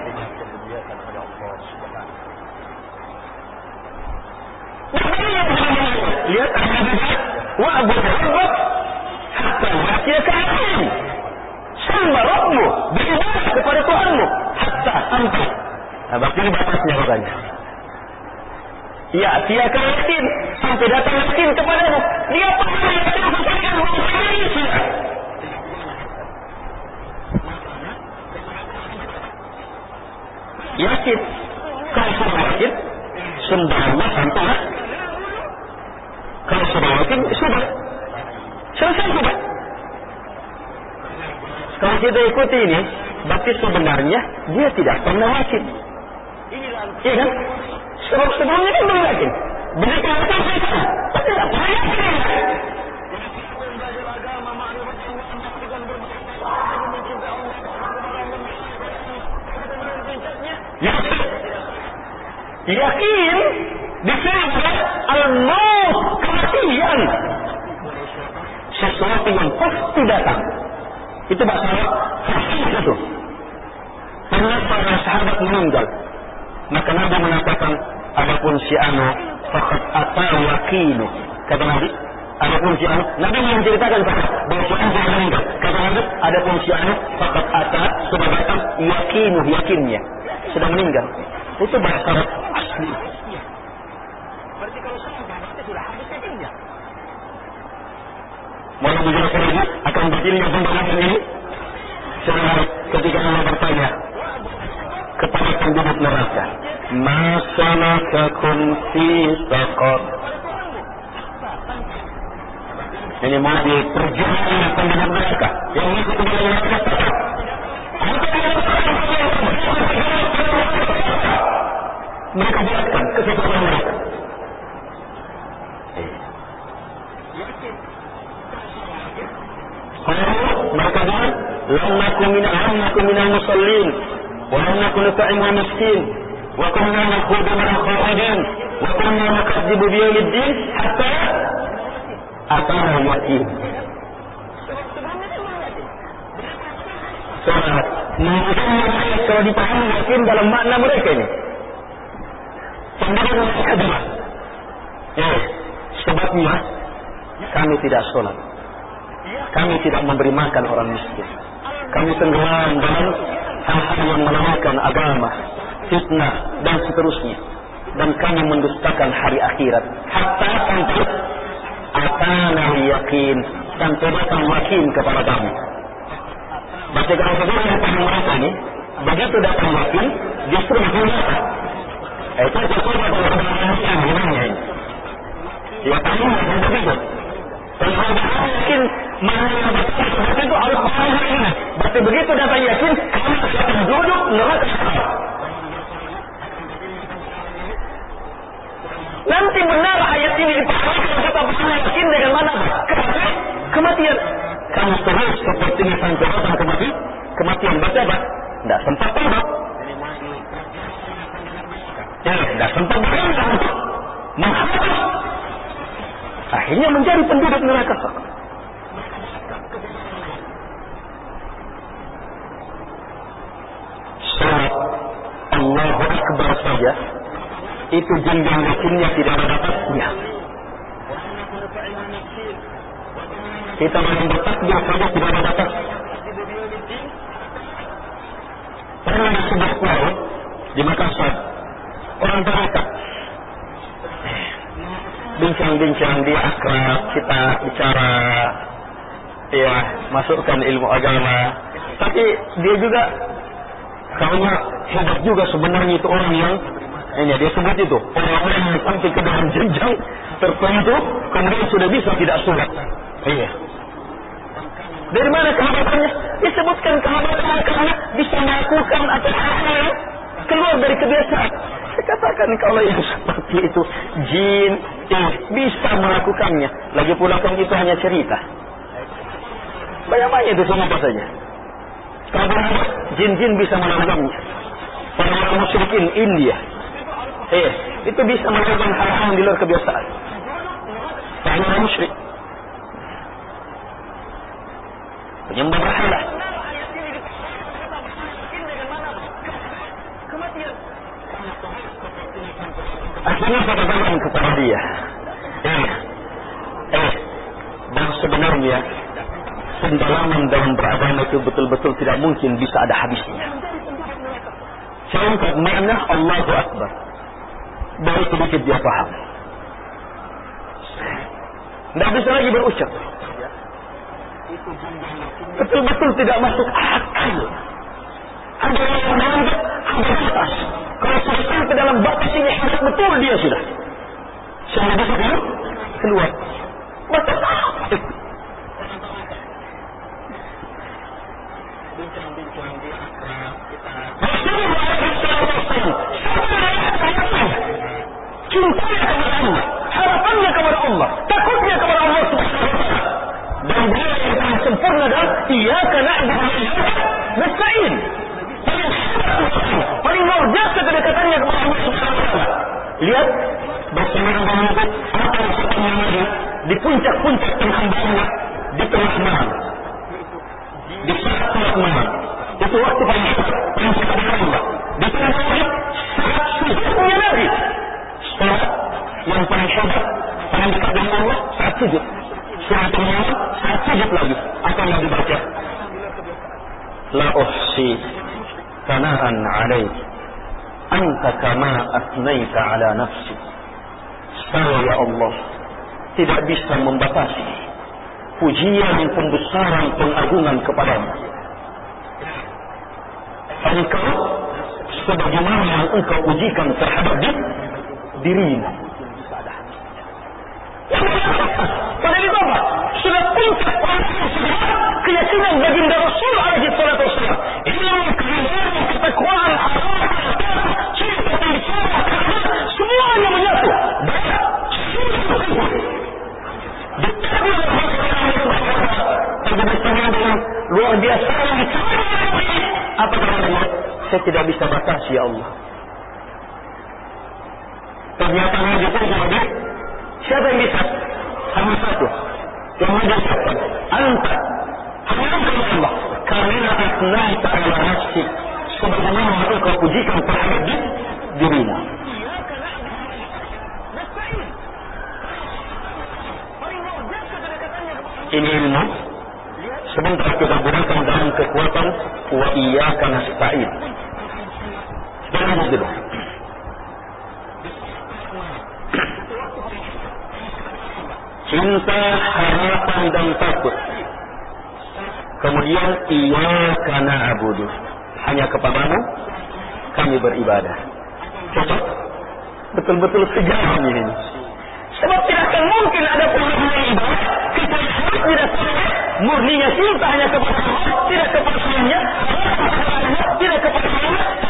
Lihat Nabi Wa'bud rabbak hatta yatiyaka yakin. Sembah Rabbmu, beribadah kepada Tuhanmu hatta sampai. Nah, berarti ini batasnya katanya. Ya, tiada yakin sampai datang yakin kepadamu. Dia pernah yakin memberikan manusia. Yakin. Kalau sudah yakin, sembahnya sampai Kalau sudah yakin, sudah. Selesai sudah. Kalau kita ikuti ini, berarti sebenarnya dia tidak pernah yakin. Iya kan? Sebab sebelumnya kan belum yakin. Begitu yakin saya sana. Tapi tidak pernah yakin. Yakin. Yakin disebut al-maut kematian. Sesuatu yang pasti datang. Itu bahasa itu. Karena para sahabat meninggal. Maka Nabi mengatakan, adapun si anu fakat atau yakinu. Kata Nabi, adapun si anu, Nabi menceritakan bahwa si anu sudah meninggal. Kata Nabi, adapun si anu fakat atau sudah datang yakinu, yakinnya. Sudah meninggal. Itu bahasa asli. Kalau saya berarti sudah habis yakinnya. Mau menjelaskan lagi akan batilnya pembahasan ini? Sebenarnya ketika Allah bertanya kepada penduduk neraka, Masalakakum fi saqar. Ini mau diperjuangkan penduduk neraka yang ikut kepada neraka. Mereka jelaskan kesempatan mereka. mereka bilang lam nakum min lam nakum nut'im al-miskin wa kunna nakhudu ma al-khawadin wa kunna nukadzibu bi yawmiddin hatta atana yakin Soalnya, kalau dipahami yakin dalam makna mereka ini. Penduduk mereka adalah. Ya, sebabnya kami tidak sholat kami tidak memberi makan orang miskin. Kami tenggelam dalam hal-hal yang menamakan agama, fitnah, dan seterusnya. Dan kami mendustakan hari akhirat. Hatta sampai atana yakin sampai datang yakin kepada kami. Berarti kalau sebenarnya datang mereka ini, begitu datang yakin, justru makin datang. Itu sesuatu yang gimana ini. Ya kami tidak begitu. Kalau yakin mana seperti itu Allah mengajarkan. Berarti begitu datang yakin, kamu akan duduk neraka. Nanti benar ayat ini kalau kita benar yakin dengan mana? Kematian. Kamu terus ini sampai datang kematian. Kematian baca apa? Tidak sempat tobat. Ya, tidak sempat berangkat menghapus. Akhirnya menjadi penduduk neraka. Salat Allahu Akbar saja itu jenjang yakinnya tidak ada batasnya. Kita main bertakbir saja tidak ada batas. Pernah disebut Nabi di Makassar orang tarekat bincang-bincang di akrab kita bicara ya masukkan ilmu agama tapi dia juga Karena hebat juga sebenarnya itu orang yang ini dia sebut itu orang-orang yang sampai ke dalam jenjang tertentu kemudian sudah bisa tidak sholat. Iya. Dari mana kehebatannya? Disebutkan kehebatannya karena bisa melakukan atau hal-hal yang keluar dari kebiasaan. Saya katakan kalau yang seperti itu jin eh, bisa melakukannya. Lagi pula kan itu hanya cerita. Banyak-banyak itu semua saja. Kalau jin-jin bisa melakukannya. Orang-orang musyrikin India. Eh, itu bisa melakukan hal-hal yang di luar kebiasaan. Hanya orang musyrik. Penyembah berhala. Akhirnya saya katakan kepada dia, eh, eh, sebenarnya pendalaman dalam beragama itu betul-betul tidak mungkin bisa ada habisnya. Contoh makna Allahu Akbar. Baru sedikit dia paham. Tidak bisa lagi berucap. Betul-betul tidak masuk akal. Ada yang menganggap ada batas. Kalau sudah sampai dalam batas ini betul dia sudah. Saya bisa keluar. Batas cintanya kepada Allah, harapannya kepada Allah, takutnya kepada Allah Subhanahu wa taala. Dan dia yang paling sempurna adalah iyyaka na'budu wa iyyaka nasta'in. Paling luar biasa kedekatannya kepada Allah Subhanahu wa taala. Lihat bersama dengan itu apa yang sebenarnya di puncak-puncak penghambaan di tengah malam. Di saat tengah malam. Itu waktu paling hebat, paling kepada Allah. Di tengah malam, saat sujudnya Nabi sholat yang paling hebat, paling dekat dengan Allah saat sujud. Sholat yang saat sujud lagi. Apa yang dibaca? La uhsi sana'an alaik. Anta kama asnaita ala nafsi. Saya ya Allah tidak bisa membatasi pujian pembesaran pengagungan kepadamu. Engkau sebagaimana yang engkau ujikan terhadap dirinya. Pada itu apa? Sudah puncak keyakinan baginda Rasul alaihi salatu wasallam. Ilmu keimanan, ketakwaan, cinta semuanya menyatu. luar biasa apa namanya? Saya tidak bisa batasi ya Allah. Ternyata Nabi pun jadi siapa yang bisa? Hanya satu. Yang Nabi katakan, Anta. Hanya Allah. Karena asnaita ala nafsi. Sebagaimana engkau pujikan terhadap dirimu. Ini ilmu sebentar kita gunakan dalam kekuatan wa iyyaka nasta'in. Jangan dulu. cinta, harapan dan takut. Kemudian iya karena abudu. Hanya kepadamu kami beribadah. Cocok? Betul-betul sejarah ini. Sebab tidak akan mungkin ada pengalaman ibadah kita harus tidak murninya cinta hanya kepada Allah, tidak kepada suaminya, tidak kepada Allah, tidak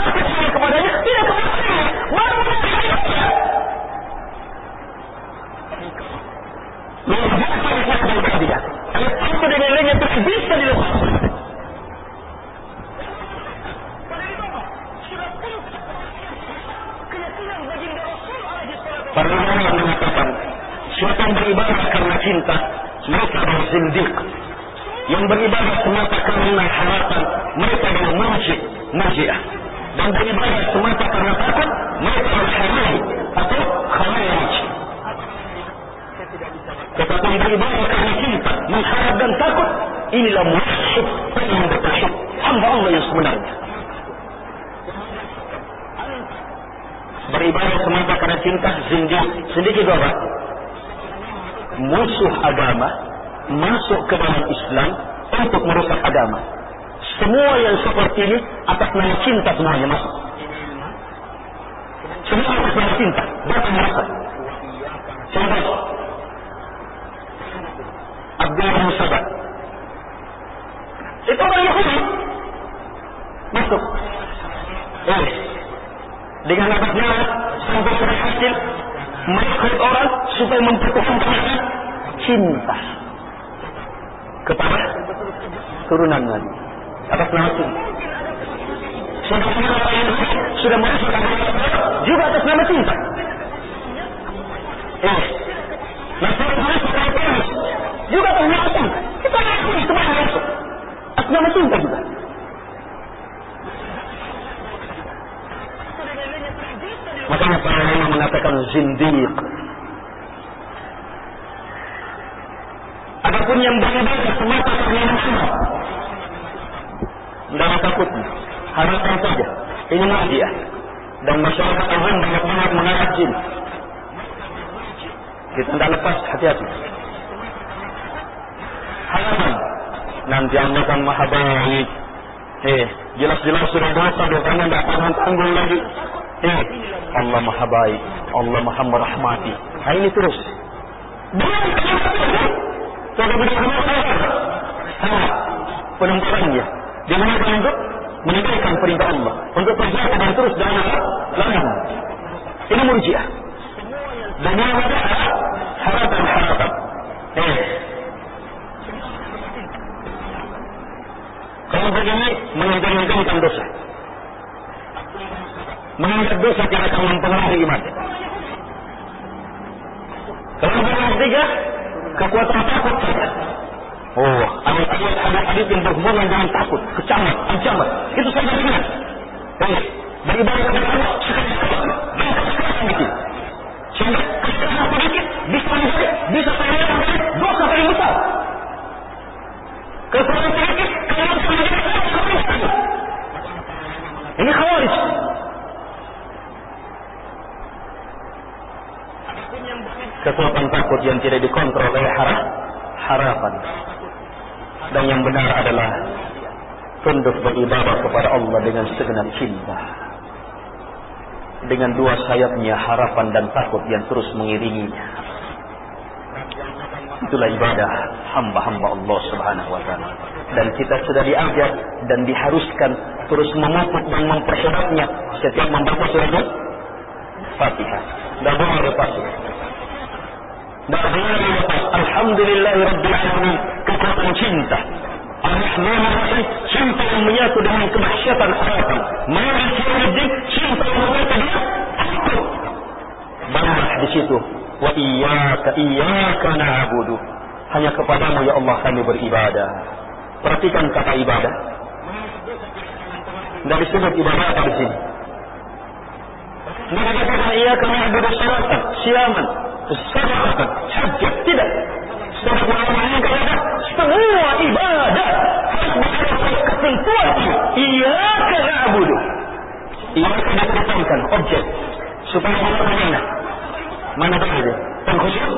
yang tidak dikontrol oleh harap, harapan. Dan yang benar adalah tunduk beribadah kepada Allah dengan segenap cinta. Dengan dua sayapnya harapan dan takut yang terus mengiringinya. Itulah ibadah hamba-hamba Allah Subhanahu wa taala. Dan kita sudah diajak dan diharuskan terus memupuk dan memperhebatnya setiap membaca surat Fatihah. Dan boleh lepas. Dan boleh lepas. Alhamdulillahirabbil alamin kekuatan cinta. Ar-Rahman Ar-Rahim cinta yang menyatu dengan kedahsyatan harapan. Malik Yawmiddin cinta yang menyatu dengan takut. Banyak di situ. Wa iyyaka iyyaka na'budu. Hanya kepadamu ya Allah kami beribadah. Perhatikan kata ibadah. Dari disebut ibadah apa di sini. Tidak dikatakan iyyaka na'budu salatan, siaman, sadaqatan, hajjat, tidak. Sebab ulama kata semua ibadah harus ketentuan Iya kena abudu. Iya kena ketentuan objek. Supaya kita mengingat mana tadi pengkhusyuk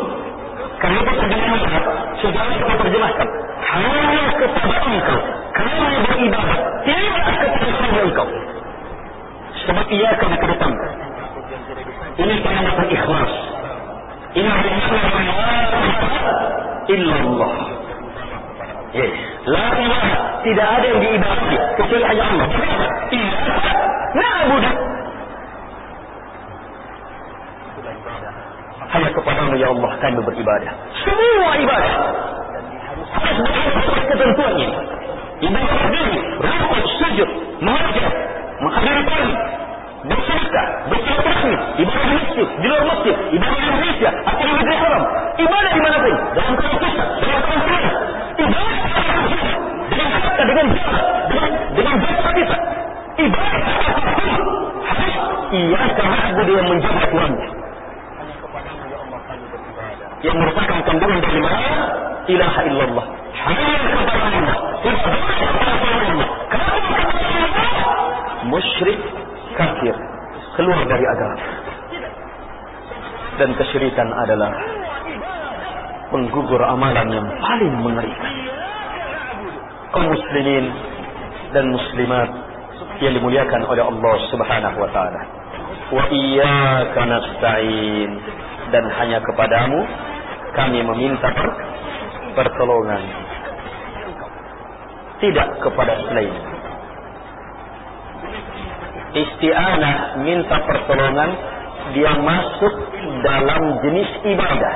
karena itu terjemahkan. Supaya kita terjemahkan. Hanya kepada engkau. Karena beribadah tidak kepada engkau. Sebab ia akan kedepankan ini karena ikhlas illallah. Yes. La ilaha tidak ada yang diibadati kecuali hanya Allah. Na'bud. Hanya kepadamu ya Allah kami beribadah. Semua ibadah. Harus berdasarkan ketentuannya. Ibadah berdiri, rukuk, sujud, mengajar, menghadiri bersedekah, bersilaturahmi, ibadah masjid, di luar masjid, ibadah di Indonesia, atau di negeri haram, ibadah di mana pun, dalam kehidupan, dalam kehidupan, ibadah dengan kata, dengan jalan, dengan dengan bahasa kita, ibadah harus ia dia yang menjaga Tuhannya. Yang merupakan kandungan dari mana? Ilaha illallah. Hanya kepada Allah. Tidak kepada Allah. Musyrik kafir keluar dari agama. Dan kesyirikan adalah penggugur amalan yang paling mengerikan. Kaum muslimin dan muslimat yang dimuliakan oleh Allah Subhanahu wa taala. Wa iyyaka nasta'in. Dan hanya kepadamu kami meminta pertolongan. Tidak kepada selain isti'anah minta pertolongan dia masuk dalam jenis ibadah.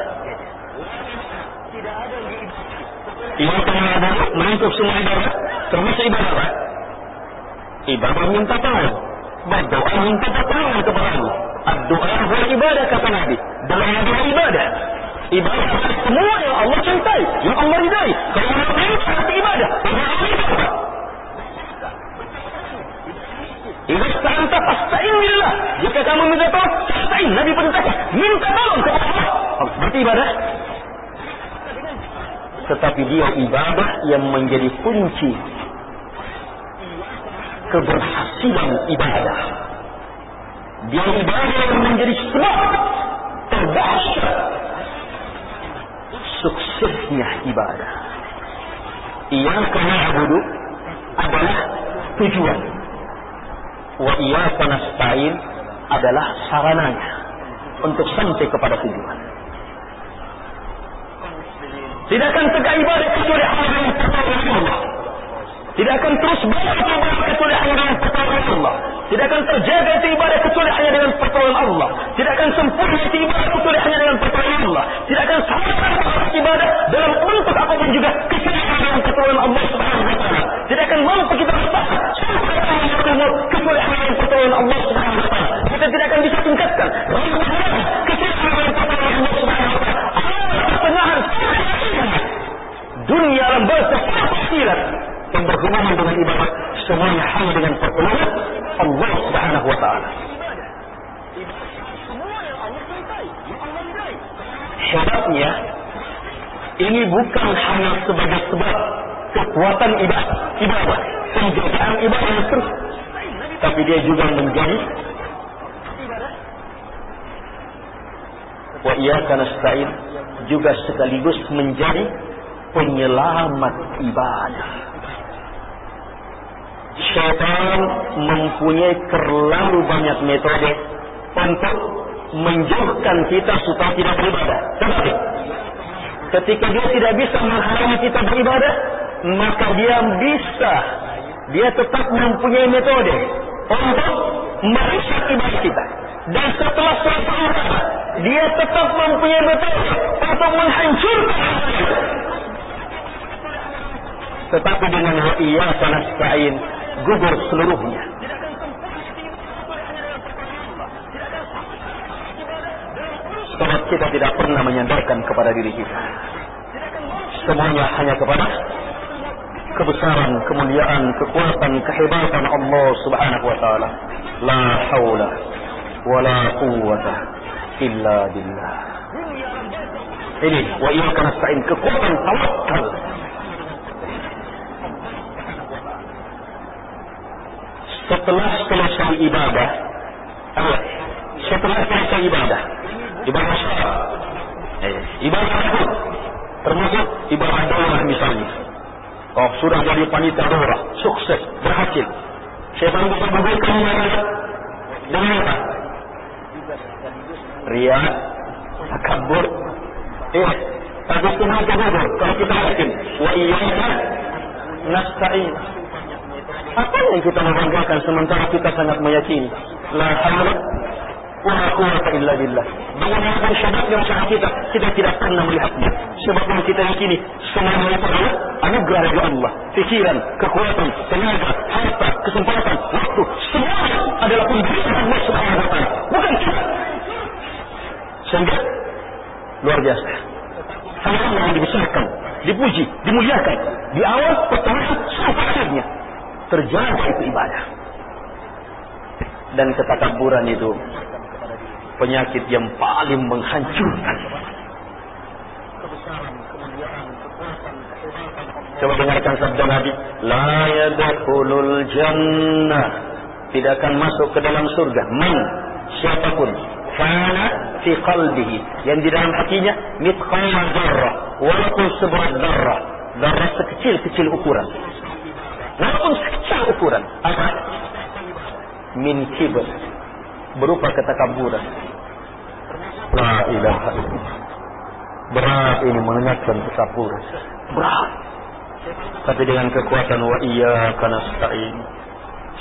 Ibadah ada menutup semua ibadah? Termasuk ibadah apa? ibadah minta tolong. Berdoa minta pertolongan kepada Allah. Doa adalah ibadah kata Nabi. Dalam adalah ibadah. Ibadah semua yang Allah cintai yang Allah ridai kalau Allah ridai ibadah. Ibadah Jika sa'anta fasta'in billah. Jika kamu minta tolong, fasta'in. Nabi perintahkan, minta tolong kepada Allah. Berarti ibadah. tetapi dia ibadah yang menjadi kunci keberhasilan ibadah. Dia ibadah yang menjadi sebab terdahsyat suksesnya ibadah. Ia karena abudu adalah tujuan. Wa ia nasta'in adalah sarananya untuk sampai kepada tujuan. Tidak akan tegak ibadah kecuali pertolongan Allah. Tidak akan terus banyak ibadah kecuali hanya dengan pertolongan Allah. Tidak akan terjaga ibadah kecuali hanya dengan pertolongan Allah. Tidak akan sempurna ibadah kecuali hanya dengan pertolongan Allah. Tidak akan sama ibadah dalam bentuk apa pun juga kecuali dengan pertolongan Allah Subhanahu wa taala. Tidak akan mampu kita rasakan sampai kecuali hanya dengan pertolongan Allah Subhanahu wa taala. Kita tidak akan bisa tingkatkan kecuali hanya dengan pertolongan Allah Subhanahu wa taala. Pertengahan dunia dalam bahasa silat yang berhubungan dengan ibadah semuanya hanya dengan pertolongan Allah Subhanahu wa taala. Hebatnya ini bukan hanya sebagai sebab kekuatan ibadah, ibadah, penjagaan ibadah terus, tapi dia juga menjadi wa iyyaka nasta'in juga sekaligus menjadi penyelamat ibadah. Syaitan mempunyai terlalu banyak metode untuk menjauhkan kita supaya tidak beribadah. Tetapi ketika dia tidak bisa menghalangi kita beribadah, maka dia bisa, dia tetap mempunyai metode untuk merusak ibadah kita. Dan setelah selesai ibadah, dia tetap mempunyai metode untuk menghancurkan. Tetapi dengan iya nasta'in gugur seluruhnya. Sebab kita tidak pernah menyandarkan kepada diri kita. Semuanya hanya kepada kebesaran, kemuliaan, kekuatan, kehebatan Allah Subhanahu wa taala. La haula wala quwwata illa billah. Ini wa iyyaka nasta'in kekuatan tawakal. Setelah selesai ibadah, setelah selesai ibadah, ibadah eh, ibadah itu termasuk ibadah daurah misalnya. Oh sudah jadi panitia daurah, sukses, berhasil. Syaitan bisa menggugurkan dengan apa? Ria, takabur, eh, tapi semua gugur kalau kita yakin. Wa iyyaka nasta'in. Apa yang kita membanggakan sementara kita sangat meyakini? La haula wala quwwata illa billah. Dengan syahadat yang usaha kita, kita tidak pernah melihatnya. Sebab yang kita yakini semuanya itu adalah anugerah dari Allah. Pikiran, kekuatan, tenaga, harta, kesempatan, waktu, semuanya adalah pemberian Allah Subhanahu wa taala. Bukan kita. Sehingga luar biasa. Hanya yang dibesarkan, dipuji, dimuliakan di awal, pertengahan, sampai akhirnya terjaga itu ibadah. Dan ketakaburan itu penyakit yang paling menghancurkan. Coba dengarkan sabda Nabi, la yadkhulul jannah. Tidak akan masuk ke dalam surga. Man, siapa pun. Kana fi qalbihi. Yang di dalam hatinya, mitqala darrah. Walaupun seberat darrah. Darrah sekecil-kecil ukuran. Walaupun sekecil ukuran. Apa? Min kibr. Berupa ketakaburan. La ilaha. Berat ini mengingatkan ketakaburan. Berat. Tapi dengan kekuatan wa iyyaka nasta'in.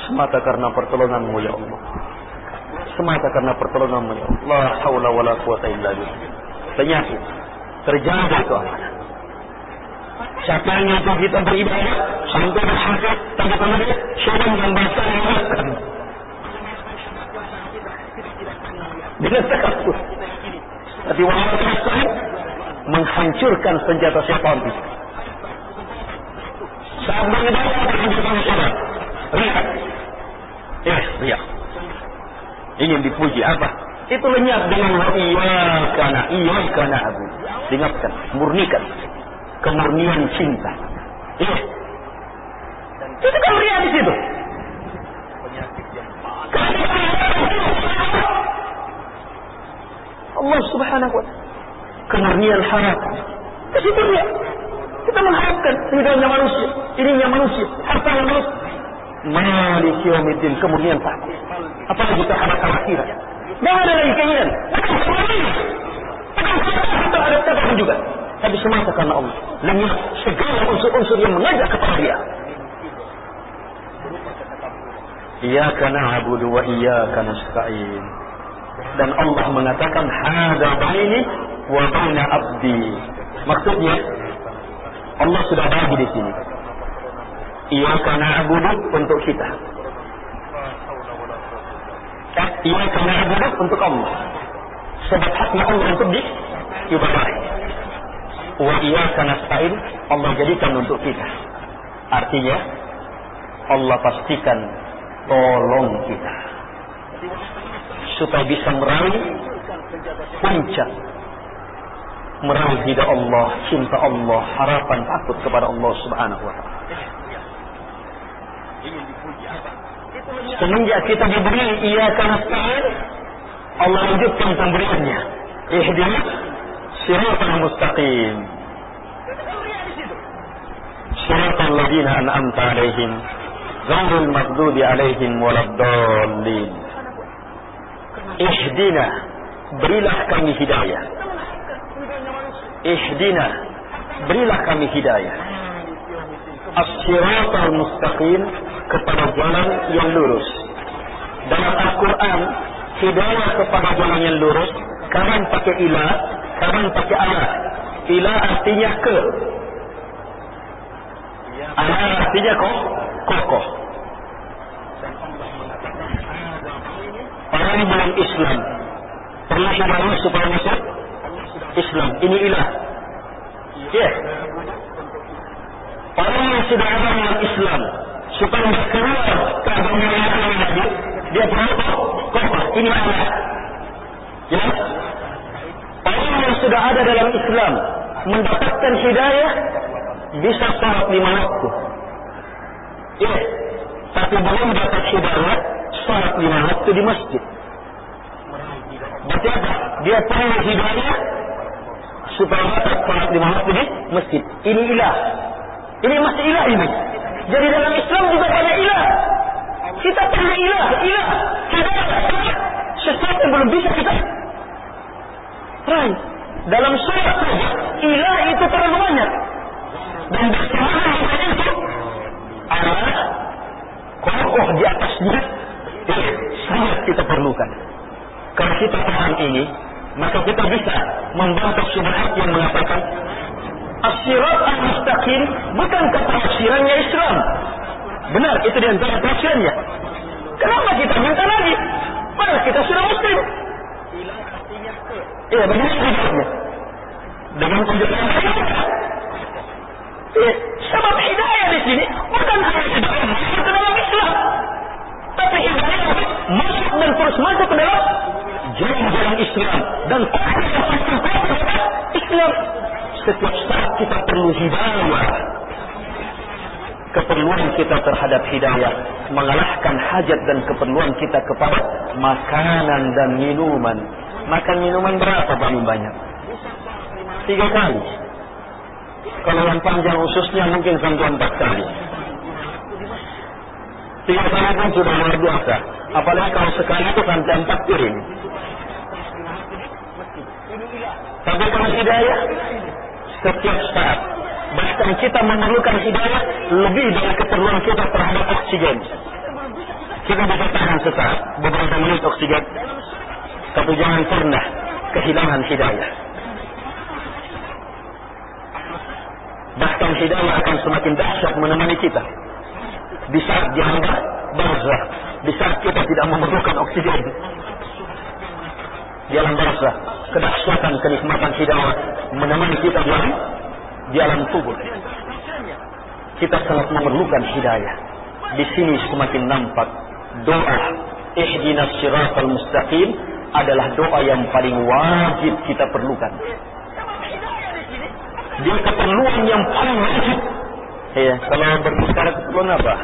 Semata karena pertolonganmu ya Allah. Semata karena pertolonganmu ya Allah. La haula wala quwata illa billah. Penyakit. Terjaga itu amanah. Capainya untuk kita beribadah sampai berhasil tanpa tanda syaitan yang bahasa yang. Dengan takabur. Tapi walaupun takabur menghancurkan senjata syaitan itu. Saat beribadah menghancurkan syaitan. Riak. Eh, riak. Ingin dipuji apa? Itu lenyap dengan wa iyyaka na iyyaka na'budu. Diingatkan, murnikan kemurnian cinta. Iya. Itu kan lihat di situ. Allah Subhanahu wa taala kemurnian harapan. Dia. Kita mengharapkan hidupnya manusia, ininya manusia, hartanya manusia. Malik yaumiddin kemurnian takut. Apalagi terhadap akhirat. Tidak ada lagi keinginan. Bukan. Bukan terhadap katakan juga. Tapi semata karena Allah. Lainnya segala unsur-unsur yang mengajak kepada dia. Iyaka na'budu wa iyaka nasta'in. Dan Allah mengatakan hada baini wa baina abdi. Maksudnya Allah sudah bagi di sini. Iyaka na'budu untuk kita. Iyaka na'budu untuk Allah. Sebab haknya Allah untuk di ibadahi. Wa iyaka nasta'in Allah jadikan untuk kita. Artinya Allah pastikan tolong kita supaya bisa meraih puncak meraih ridha Allah, cinta Allah, harapan takut kepada Allah Subhanahu wa taala. Semenjak kita diberi ia karena Allah lanjutkan pemberiannya. Ihdina siratal mustaqim. Siratal ladzina an'amta alaihim ghairil maghdubi alaihim waladdallin. Ihdina berilah kami hidayah. Ihdina berilah kami hidayah. As-siratal mustaqim kepada jalan yang lurus. Dalam Al-Quran, hidayah kepada jalan yang lurus, kadang pakai ilah, kadang pakai ayat. Ilah artinya ke. Ayat artinya kok, kokoh. Orang belum Islam, perlu hidayah supaya masuk Islam. Ini ilah. Ya. Yeah. Orang yang sudah ada dalam Islam, supaya keluar ke agama yang lain dia perlu kokoh. Ini ayat. Ya. Orang yang sudah ada dalam Islam mendapatkan hidayah bisa sholat lima waktu. Ya. Tapi belum dapat hidayah sholat lima waktu di masjid. Berarti apa? Dia perlu hidayah supaya dapat sholat lima waktu di masjid. Ini ilah. Ini masih ilah ini. Jadi dalam Islam juga banyak ilah. Kita perlu ilah, ilah. Hidayah. Sesuatu yang belum bisa kita raih. Dalam surat saja, ilah itu terlalu banyak. Dan bagaimana itu? Allah kokoh di atasnya. Eh, sangat kita perlukan. Kalau kita paham ini, maka kita bisa membantah syubhat yang mengatakan As-sirat al-mustaqim bukan tafsirannya Islam. Benar, itu di antara tafsirannya. Kenapa kita minta lagi? Padahal kita sudah muslim. Iya, bagaimana hidayahnya? Dengan penjelasan Iya, sebab hidayah di sini bukan hanya hidayah ke dalam Islam. Tapi hidayah masuk dan terus masuk ke dalam jalan-jalan Islam. Dan Islam setiap saat kita perlu hidayah. Keperluan kita terhadap hidayah mengalahkan hajat dan keperluan kita kepada makanan dan minuman. Makan minuman berapa paling banyak? Tiga kali. Kalau yang panjang ususnya mungkin sampai empat kali. Tiga kali pun sudah luar biasa. Apalagi kalau sekali itu sampai empat piring. Tapi kalau hidayah setiap saat. Bahkan kita memerlukan hidayah lebih dari keperluan kita terhadap oksigen. Kita bisa tahan sesaat beberapa menit oksigen. Tapi jangan pernah kehilangan hidayah. Bahkan hidayah akan semakin dahsyat menemani kita. Di saat di anda barzah. Di saat kita tidak memerlukan oksigen. Di alam barzah. Kedahsyatan kenikmatan hidayah menemani kita di alam, di alam kubur. Kita sangat memerlukan hidayah. Di sini semakin nampak doa ihdinas siratal mustaqim adalah doa yang paling wajib kita perlukan. Dia keperluan yang paling wajib. Iya, kalau berbicara keperluan apa?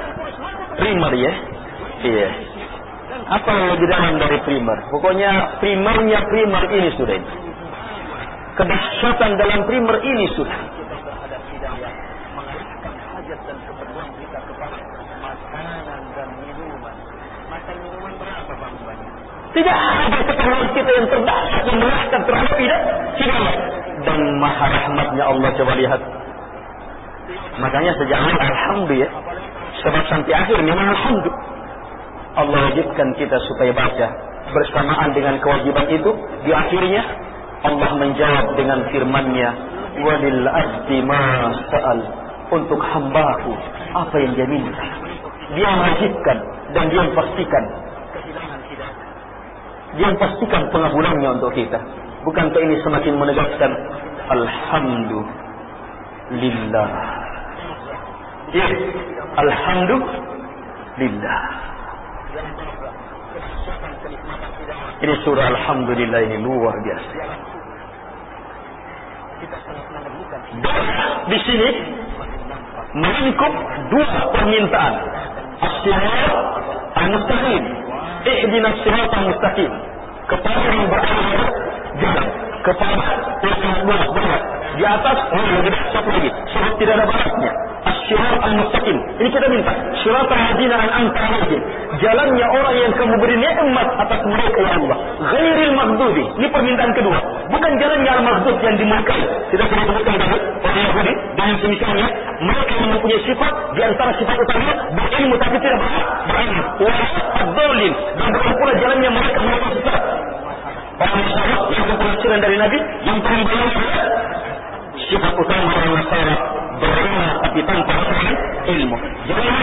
Primer ya. Iya. Apa yang lebih dalam dari primer? Pokoknya primernya primer ini sudah ini. Kedahsyatan dalam primer ini sudah. Tidak ada keperluan kita yang terdahsyat yang mengasihkan terhadap tidak. Tidak. Dan maha rahmatnya Allah coba lihat. Makanya sejak awal Alhamdulillah. Sebab sampai akhir memang Alhamdulillah. Allah wajibkan kita supaya baca. Bersamaan dengan kewajiban itu. Di akhirnya Allah menjawab dengan firman-Nya. Walil ardi ma sa'al. Untuk hambaku. Apa yang dia minta. Dia wajibkan. Dan dia pastikan yang pastikan pengabulannya untuk kita. Bukankah ini semakin menegaskan Alhamdulillah. Ya, Alhamdulillah. Ini surah Alhamdulillah ini luar biasa. Di sini melingkup dua permintaan. As-sirat al-mustaqim ihdinas siratal mustaqim kepada yang berada jalan kepada yang berat di atas oh lebih satu lagi. Sebab tidak ada batasnya. Asyirat al-mustaqim. Ini kita minta. Syirat al-ladina an-anta jalannya orang yang kamu beri nikmat atas mereka ya Allah. Ghairil maghdubi. Ini permintaan kedua. Bukan jalannya al-maghdub yang dimurkai. Tidak pernah sebutkan tadi. Orang Yahudi dan yang semisalnya mereka yang mempunyai sifat di antara sifat utama berilmu tapi tidak berilmu wa ad-dhalin. Dan bukan pula jalannya mereka melakukan sesat orang Nasara yang penafsiran dari Nabi yang paling banyak sifat utama orang Nasara berilmu tapi tanpa ilmu. Jalan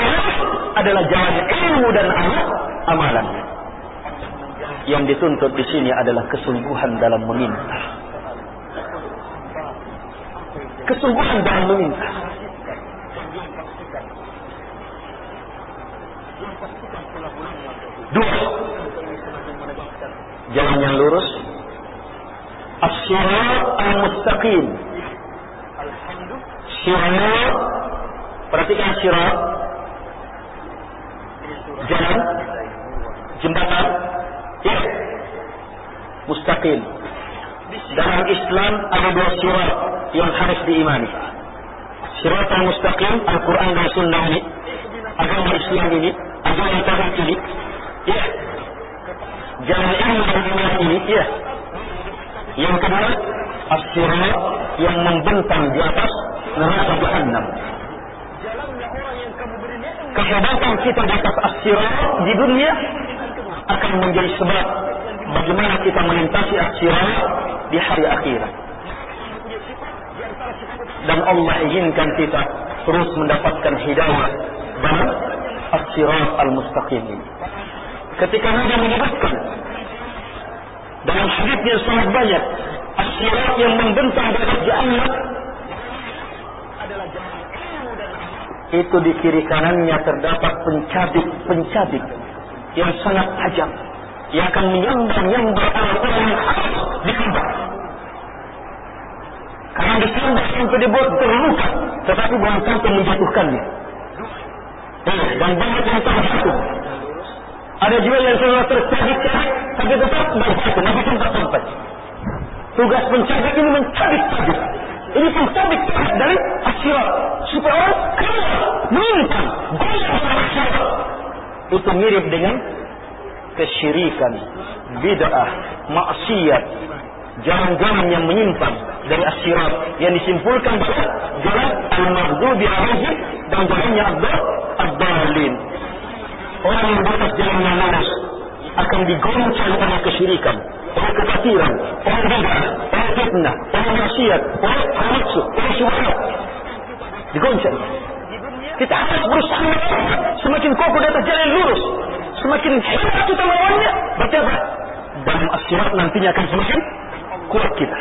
adalah jalan ilmu dan amal amalan. Yang dituntut di sini adalah kesungguhan dalam meminta. Kesungguhan dalam meminta. Dua. Jalan yang lurus. As-sirat al-mustaqim. Sirat. Perhatikan sirat. Jalan. Jembatan. Ya. Mustaqim. Dalam Islam ada dua sirat yang harus diimani. Sirat al-mustaqim, Al-Quran dan Sunnah ini. Agama Islam ini. Agama Tauhid ini. Ya. Jalan ilmu dan iman ini. Ya. Yang kedua, as-sirat yang membentang di atas neraka jahannam. Kehebatan kita di atas as-sirat di dunia akan menjadi sebab bagaimana kita melintasi as-sirat di hari akhirat. Dan Allah inginkan kita terus mendapatkan hidayah dalam as-sirat al-mustaqim ini. Ketika Nabi menyebutkan dalam hadis yang sangat banyak as-sirat yang membentang dari jahannam itu di kiri kanannya terdapat pencabik-pencabik yang sangat tajam yang akan menyambar-nyambar orang-orang yang harus disambar. Karena disambar sampai dibuat terluka, tetapi bukan sampai menjatuhkannya. Eh, dan banyak yang terjatuh. Ada juga yang sudah tercabik-cabik, tapi tetap berjatuh, nabi sempat sampai. Tugas pencabik ini mencabik-cabik. Ini pencabik dari akhirat. Supaya orang keluar, menyimpang, goyah Itu mirip dengan kesyirikan, bid'ah, maksiat, jalan-jalan yang menyimpang dari akhirat yang disimpulkan jalan al-maghdubi alaihim dan jalannya ad-dalin. Orang yang batas jalan yang lurus akan digoncang oleh kesyirikan, oleh kekafiran, oleh bid'ah, oleh fitnah, oleh maksiat, oleh nafsu, oleh syubhat. Digoncang. Kita harus berusaha semakin kokoh di atas jalan lurus, semakin hebat kita melawannya, berarti apa? Dalam asirat nantinya akan semakin kuat kita.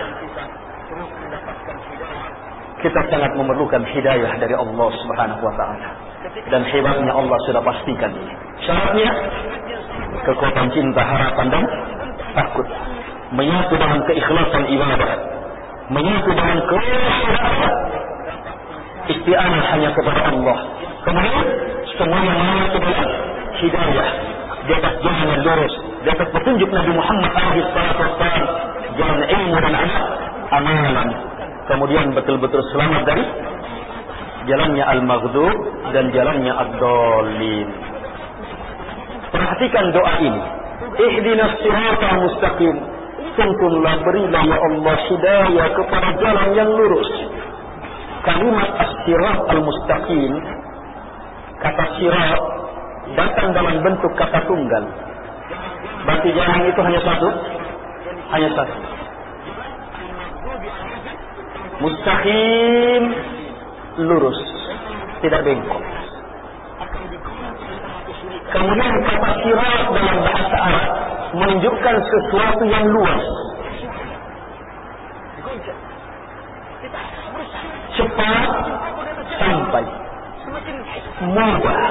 Kita sangat memerlukan hidayah dari Allah Subhanahu wa taala. Dan hebatnya Allah sudah pastikan ini. Syaratnya kekuatan cinta, harapan dan takut. Menyatu dengan keikhlasan ibadah. menyatu dengan kebenaran isti'anah hanya kepada Allah. Kemudian semuanya menyatu dengan hidayah. Di atas jalan yang lurus. Di atas petunjuk Nabi Muhammad SAW jalan ilmu dan amalan. Kemudian betul-betul selamat dari jalannya al-maghdub dan jalannya ad-dallin. Perhatikan doa ini ihdinas siratal mustaqim tuntunlah berilah ya Allah hidayah kepada jalan yang lurus kalimat as-sirat al-mustaqim kata sirat datang dalam bentuk kata tunggal. Berarti jalan itu hanya satu? Hanya satu. Mustaqim lurus. Tidak bengkok kemudian kata sirat dalam bahasa Arab menunjukkan sesuatu yang luas. Cepat sampai. Mudah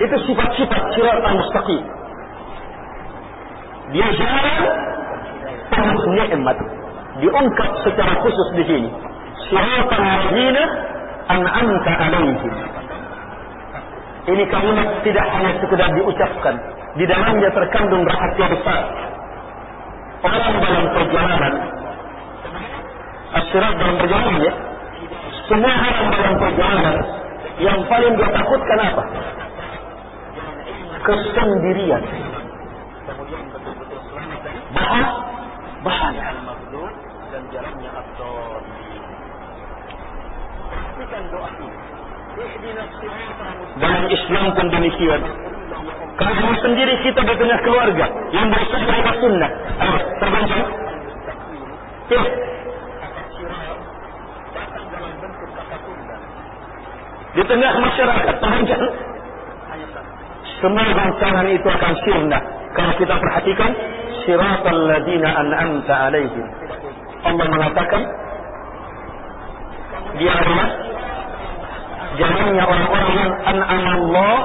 itu sifat-sifat sirat al-mustaqim. Dia jalan penuh nikmat. Diungkap secara khusus di sini. Siratal ladzina an'amta alaihim ini kalimat tidak hanya sekedar diucapkan. Di dalamnya terkandung rahasia besar. Orang dalam perjalanan asyirat dalam perjalanan ya semua orang dalam perjalanan yang paling dia takutkan apa? Kesendirian. Bahaya bahaya dan jalannya abdul. Pastikan doa ini dalam Islam pun demikian. Kalau sendiri kita di tengah keluarga yang berusaha atas sunnah. Ayo terbantu ya. Di tengah masyarakat panjang semua rancangan itu akan sirna kalau kita perhatikan siratal ladina an'amta alaihim. Allah mengatakan dia adalah jalannya orang-orang yang an'amallah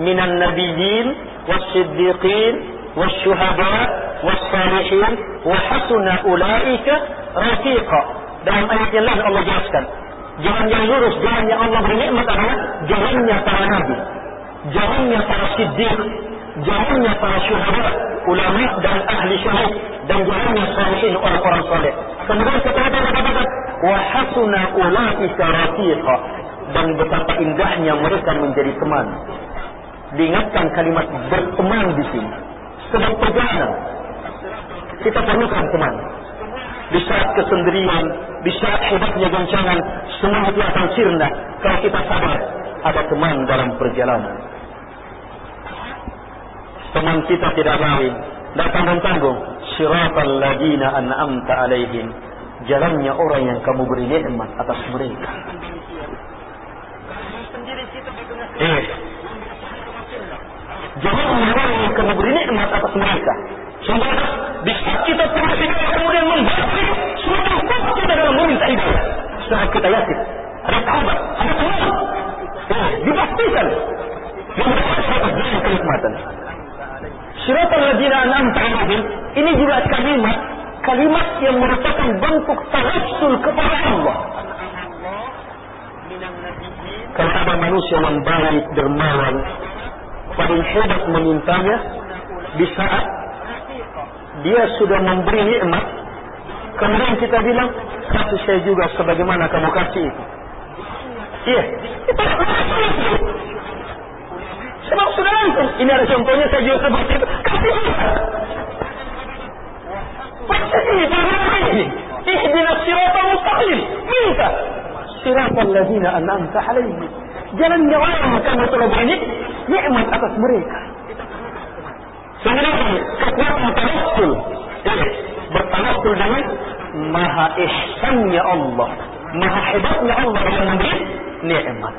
minan nabiyyin was-siddiqin was-syuhada was-salihin wa hasuna ulaika rafiqa dalam ayat yang lain Allah jelaskan jalan yang lurus jalan yang Allah beri nikmat adalah jalannya para nabi jalannya para siddiq jalannya para syuhada ulama dan ahli syahid dan jalannya salihin orang-orang saleh kemudian setelah itu katakan wa hasuna ulaika rafiqa dan betapa indahnya mereka menjadi teman. Diingatkan kalimat berteman di sini. Sebab perjalanan kita perlukan teman. Di saat kesendirian, di saat hebatnya goncangan, semua itu akan sirna kalau kita sadar ada teman dalam perjalanan. Teman kita tidak lain, datang dan tanggung. Siratal ladina an'amta alaihim. Jalannya orang yang kamu beri nikmat atas mereka. Eh. Jangan yang kamu beri nikmat atas mereka. Sehingga bisa kita terus kemudian membalik seluruh kita dalam meminta itu. Saat kita yakin ada taubat, ada teman. Eh, dipastikan yang berkata dengan kenikmatan. Siratal ladina an'amta alaihim ini juga kalimat kalimat yang merupakan bentuk tawassul kepada Allah. Kalau ada manusia yang baik, dermawan, paling hebat memintanya di saat dia sudah memberi nikmat, kemudian kita bilang, kasih saya juga sebagaimana kamu kasih itu. Iya, Sebab sudah langsung. Ini ada contohnya saya juga seperti itu. Kasih juga. Baca ini, ini? Ihdina sirata mustaqim. Minta. Siratal ladina an'amta alaihim. Orang kamu telah beri nikmat atas mereka. Sehingga kekuatan tawassul. Bertawassul dengan maha ihsannya Allah. Maha hebatnya Allah yang memberi nikmat.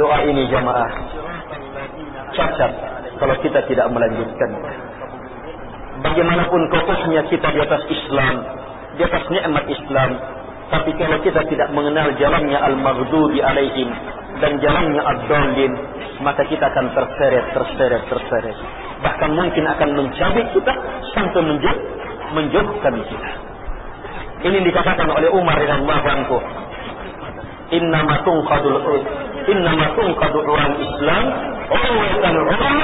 Doa ini jamaah cacat kalau kita tidak melanjutkan. Bagaimanapun kokohnya kita di atas Islam, di atas nikmat Islam, tapi kalau kita tidak mengenal jalannya al-maghdubi alaihim dan jalannya ad-dallin, maka kita akan terseret, terseret, terseret. bahkan mungkin akan mencabik kita sampai menjauh, menjauhkan kita. Ini dikatakan oleh Umar radhiyallahu anhu. Innama tunqadul innama tunqadu Islam urwatan urwah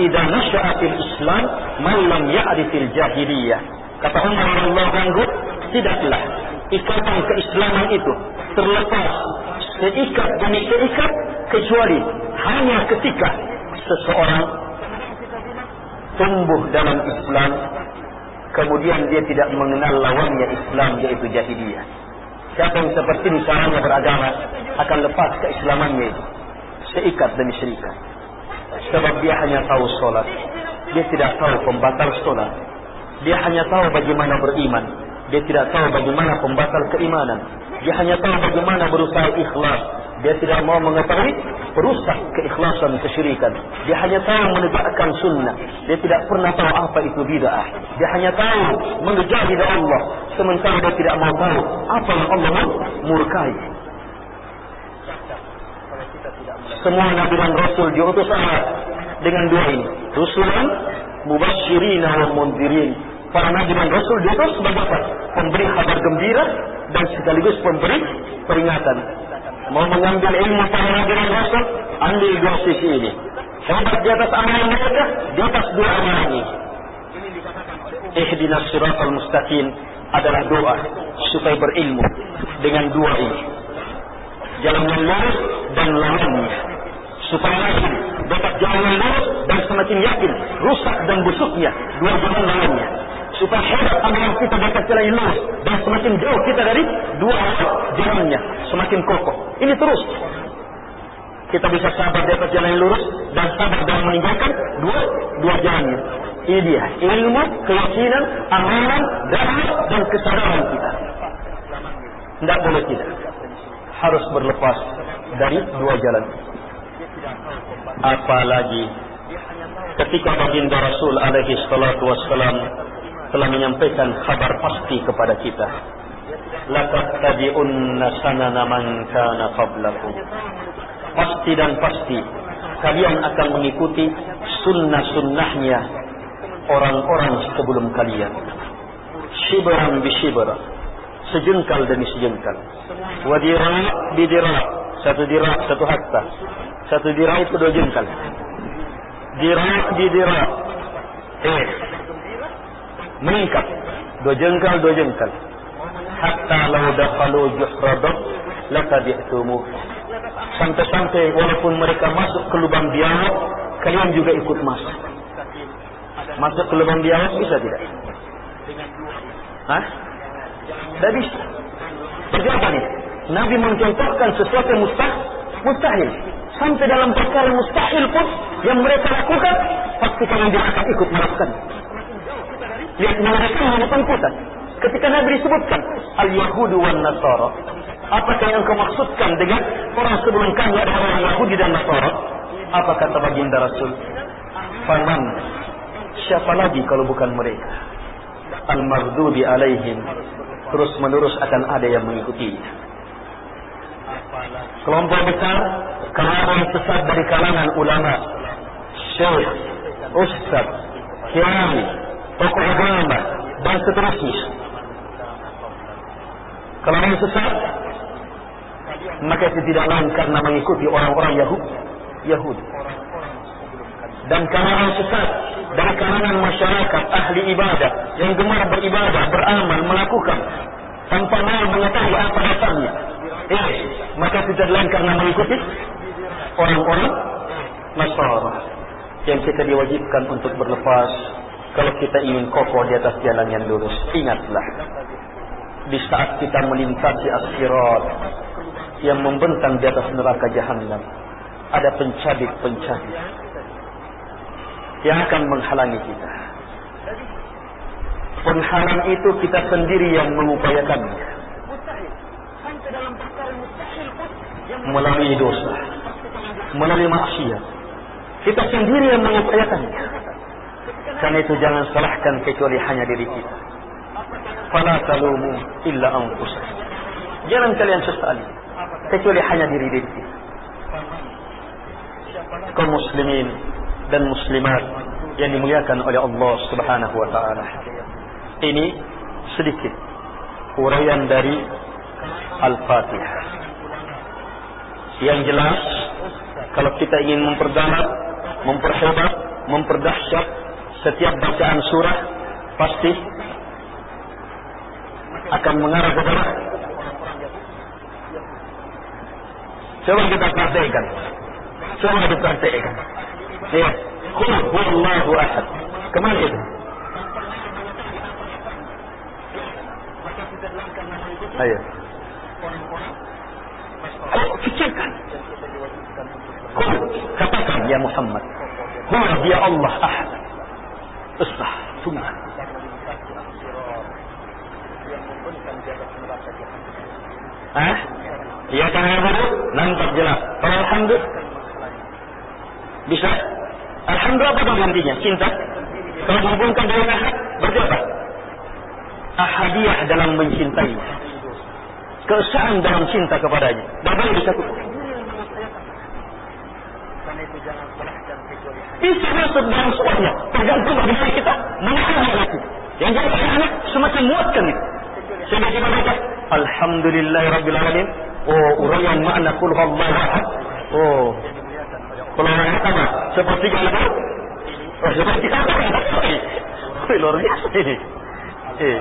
idza nasya'atil Islam man lam ya'rifil jahiliyah. Kata Umar radhiyallahu anhu, tidaklah ikatan keislaman itu terlepas seikat demi seikat kecuali hanya ketika seseorang tumbuh dalam Islam kemudian dia tidak mengenal lawannya Islam yaitu jahiliyah. Siapa yang seperti ini caranya beragama akan lepas keislamannya itu. Seikat demi seikat. Sebab dia hanya tahu sholat. Dia tidak tahu pembatal sholat. Dia hanya tahu bagaimana beriman. Dia tidak tahu bagaimana pembatal keimanan. Dia hanya tahu bagaimana berusaha ikhlas. Dia tidak mau mengetahui perusak keikhlasan kesyirikan. Dia hanya tahu menegakkan sunnah. Dia tidak pernah tahu apa itu bid'ah. Dia hanya tahu mengejar di Allah. Sementara dia tidak mau tahu apa yang Allah murkai. Semua Nabi dan Rasul diutus Allah dengan dua ini. Rusulan, mubasyirin wa mundirin para nabi dan rasul diutus sebagai apa? Pemberi kabar gembira dan sekaligus pemberi peringatan. Mau mengambil ilmu para nabi dan rasul, ambil dua sisi ini. Hebat di atas amalan mereka, di atas dua amalan ini. Ihdinas siratal mustaqim adalah doa supaya berilmu dengan dua ini. Jalan yang lurus dan lawannya. Supaya yakin dapat jalan yang lurus dan semakin yakin rusak dan busuknya dua jalan lawannya supaya hebat amalan kita dapat jalan yang lurus. Dan semakin jauh kita dari dua jalannya semakin kokoh. Ini terus. Kita bisa sabar dapat jalan yang lurus dan sabar dalam meninggalkan dua dua jalannya. Ini dia ilmu keyakinan amalan dakwah dan kesadaran kita. Tidak boleh tidak. Harus berlepas dari dua jalan. Apalagi ketika baginda Rasul alaihi salatu wassalam telah menyampaikan kabar pasti kepada kita. Laqad tabi'unna sanana man kana qablakum. Pasti dan pasti kalian akan mengikuti sunnah-sunnahnya orang-orang sebelum kalian. Shibran bi shibra. Sejengkal demi sejengkal. Wadira bidira. Satu dira, satu hatta. Satu dira itu dua jengkal. Dira bidira. Eh, meningkat dua jengkal dua jengkal hatta lau dakhalu juhradak latabi'tumu sampai-sampai walaupun mereka masuk ke lubang biawak kalian juga ikut masuk masuk ke lubang biawak bisa tidak Hah? Tidak bisa. Jadi apa nih? Nabi mencontohkan sesuatu yang mustahil. Mustahil. Sampai dalam perkara mustahil pun yang mereka lakukan, pasti kalian juga akan ikut melakukan. Mereka menemukan pusat. Ketika Nabi disebutkan Al-Yahudu wan Nasara, apakah yang kau maksudkan dengan orang sebelum kami adalah orang Yahudi dan Nasara? Apa kata baginda Rasul? Faman siapa lagi kalau bukan mereka? Al-Maghdubi alaihim terus menerus akan ada yang mengikuti. Kelompok besar kalangan sesat dari kalangan ulama, syekh, ustaz, kiai, tokoh agama dan seterusnya. Kalau yang sesat, maka itu tidak lain karena mengikuti orang-orang Yahudi. Yahudi. Dan orang sesat dari kalangan masyarakat ahli ibadah yang gemar beribadah, beramal, melakukan tanpa mau mengetahui apa dasarnya. Eh, maka tidak lain karena mengikuti orang-orang Nasara yang kita diwajibkan untuk berlepas kalau kita ingin kokoh di atas jalan yang lurus, ingatlah. Di saat kita melintasi akhirat yang membentang di atas neraka jahanam, ada pencabik-pencabik yang akan menghalangi kita. Penghalang itu kita sendiri yang mengupayakannya. Melalui dosa, melalui maksiat. Kita sendiri yang mengupayakannya. Karena itu jangan salahkan kecuali hanya diri kita. Fala talumu illa anfusakum. Jangan kalian sesali kecuali hanya diri diri kita. Kaum muslimin dan muslimat yang dimuliakan oleh Allah Subhanahu wa taala. Ini sedikit uraian dari Al-Fatihah. Yang jelas kalau kita ingin memperdalam, memperhebat, memperdahsyat setiap bacaan surah pasti akan mengarah ke mana? Coba kita praktekkan. Coba dipraktekkan. Ya. Qul huwallahu ahad. Ke mana itu? Ayo. Ayo fikirkan. Qul katakan ya Muhammad. Huwa dia Allah ahad. Islah, tunggu. Hah? Iya kan baru? Nampak jelas. Kalau Alhamdulillah. Bisa? Alhamdulillah apa gantinya? Cinta? Kalau menghubungkan dengan ahad, berarti apa? Ahadiyah dalam mencintai. Keesaan dalam cinta kepadanya. Bagaimana bisa Bisa masuk dalam semuanya. Tergantung bagaimana kita menahan hati. Yang jadi anak semakin muatkan itu. Sehingga kita baca Alhamdulillah Rabbil Alamin. Oh, uraian makna kul ahad. Oh. Kalau orang apa? Seperti kalau Oh, seperti apa? Wih, luar biasa ini. Eh.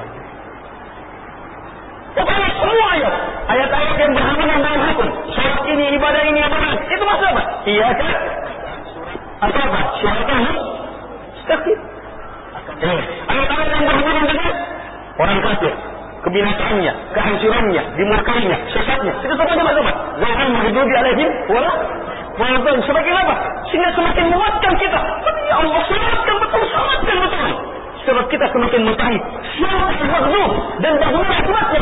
Ya banyak semua ayat. Ayat-ayat yang berhubungan dengan hukum. Sholat ini, ibadah ini, ibadah. Itu maksud apa? Iya kan? Apa apa? Siapa Sakit. Eh, ayat-ayat yang berhubungan dengan orang kafir kebinasaannya, kehancurannya, dimurkainya, sesatnya. Itu semuanya apa? Jangan menghidupkan alaihim wala wala sebagai apa? Sehingga semakin menguatkan kita. Ya Allah, selamatkan betul, selamatkan betul. Sebab kita semakin mengetahui siapa yang maghdub dan bagaimana akibatnya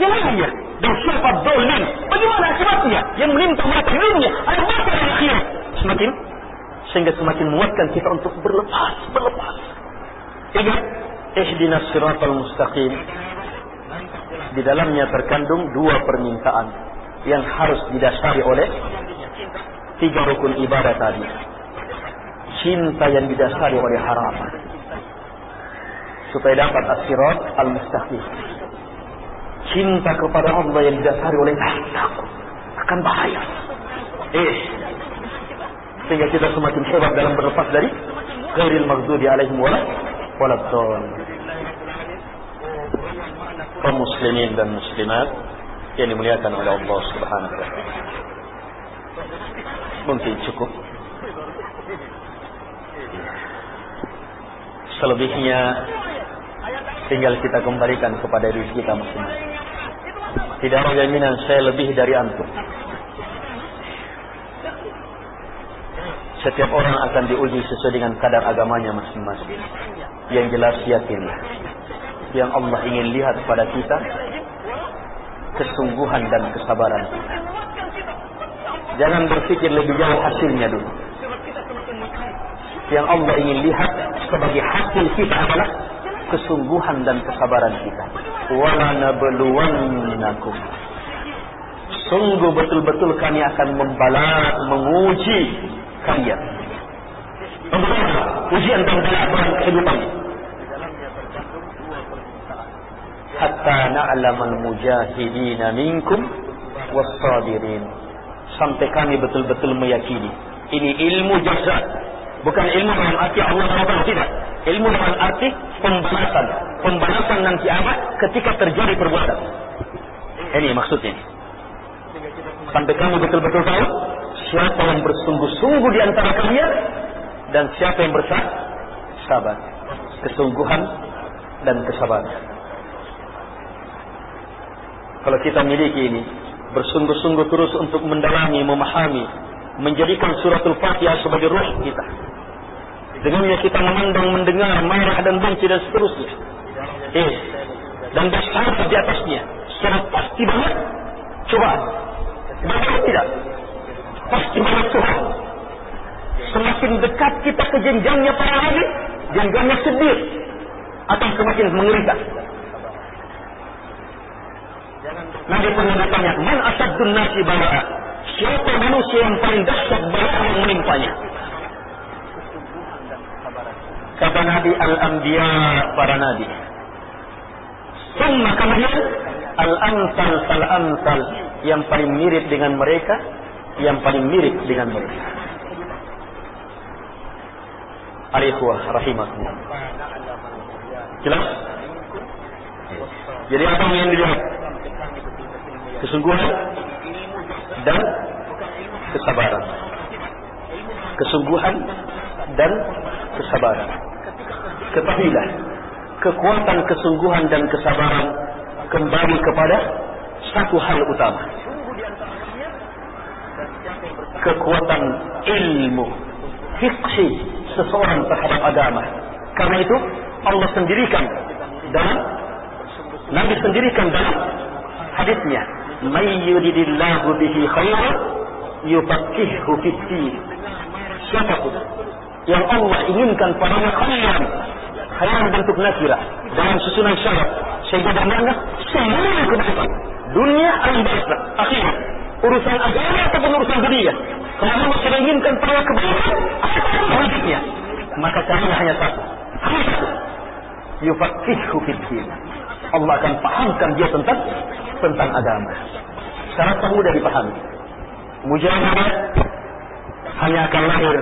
yang lainnya. Dan siapa dolim, bagaimana akibatnya yang menimpa mereka dunia, ada masa yang akhir. Semakin sehingga semakin menguatkan kita untuk berlepas, berlepas. Ingat, ihdinas siratal mustaqim. Di dalamnya terkandung dua permintaan yang harus didasari oleh tiga rukun ibadah tadi. Cinta yang didasari oleh harapan. Supaya dapat asirat al-mustaqim. Cinta kepada Allah yang didasari oleh takut akan bahaya. Eh sehingga kita semakin hebat dalam berlepas dari ghairil maghdubi alaihim wala waladdallin kaum muslimin dan muslimat yang dimuliakan oleh Allah Subhanahu wa taala. Mungkin cukup. Selebihnya tinggal kita kembalikan kepada diri kita masing-masing. Tidak ada jaminan saya lebih dari antum. Setiap orang akan diuji sesuai dengan kadar agamanya masing-masing. Yang jelas yakinlah yang Allah ingin lihat pada kita kesungguhan dan kesabaran. Jangan berpikir lebih jauh hasilnya dulu. Yang Allah ingin lihat sebagai hasil kita adalah kesungguhan dan kesabaran kita. Wala. Sungguh betul-betul kami akan membalas, menguji kalian. Ujian dan dalam kehidupan hatta na'lamal mujahidina minkum was-sabirin. Sampai kami betul-betul meyakini ini ilmu jaza bukan ilmu dalam arti Allah SWT tidak. Ilmu dalam arti pembalasan. Pembalasan nanti apa ketika terjadi perbuatan. Ini maksudnya. Sampai kami betul-betul tahu siapa yang bersungguh-sungguh di antara kalian dan siapa yang bersabar kesungguhan dan kesabaran kalau kita miliki ini bersungguh-sungguh terus untuk mendalami, memahami, menjadikan suratul Fatihah sebagai ruh kita. Dengannya kita memandang, mendengar, marah dan benci dan seterusnya. Eh, dan bersyarat di atasnya. Secara pasti banget cobaan. Bahkan tidak. Tuhan. Semakin dekat kita ke jenjangnya para nabi, jenjangnya sedih akan semakin mengerikan. Nabi pernah bertanya, Man asyadun nasi bala'a? Siapa manusia yang paling dahsyat bala yang menimpanya? Kata Nabi al-anbiya para nabi. Summa kemudian al-amsal fal-amsal yang paling mirip dengan mereka, yang paling mirip dengan mereka. Alikhwah rahimahullah. Jelas? Jadi apa yang dilihat? Kesungguhan dan kesabaran. Kesungguhan dan kesabaran. Ketahuilah, kekuatan kesungguhan dan kesabaran kembali kepada satu hal utama. Kekuatan ilmu, fikih seseorang terhadap agama. Karena itu Allah sendirikan dalam Nabi sendirikan dalam hadisnya, "May bihi khairan yufaqihuhu fid din." Siapa pun yang Allah inginkan padanya khairan, khairan bentuk nakirah dalam susunan syarat sehingga bermakna seluruh kebaikan dunia akhirat urusan agama ataupun urusan dunia. Kalau Allah inginkan pada kebaikan apa wujudnya maka caranya hanya satu. Hanya satu. Yufaqihu fid din. Allah akan pahamkan dia tentang tentang agama. Secara mudah dipahami. Mujahadah hanya akan lahir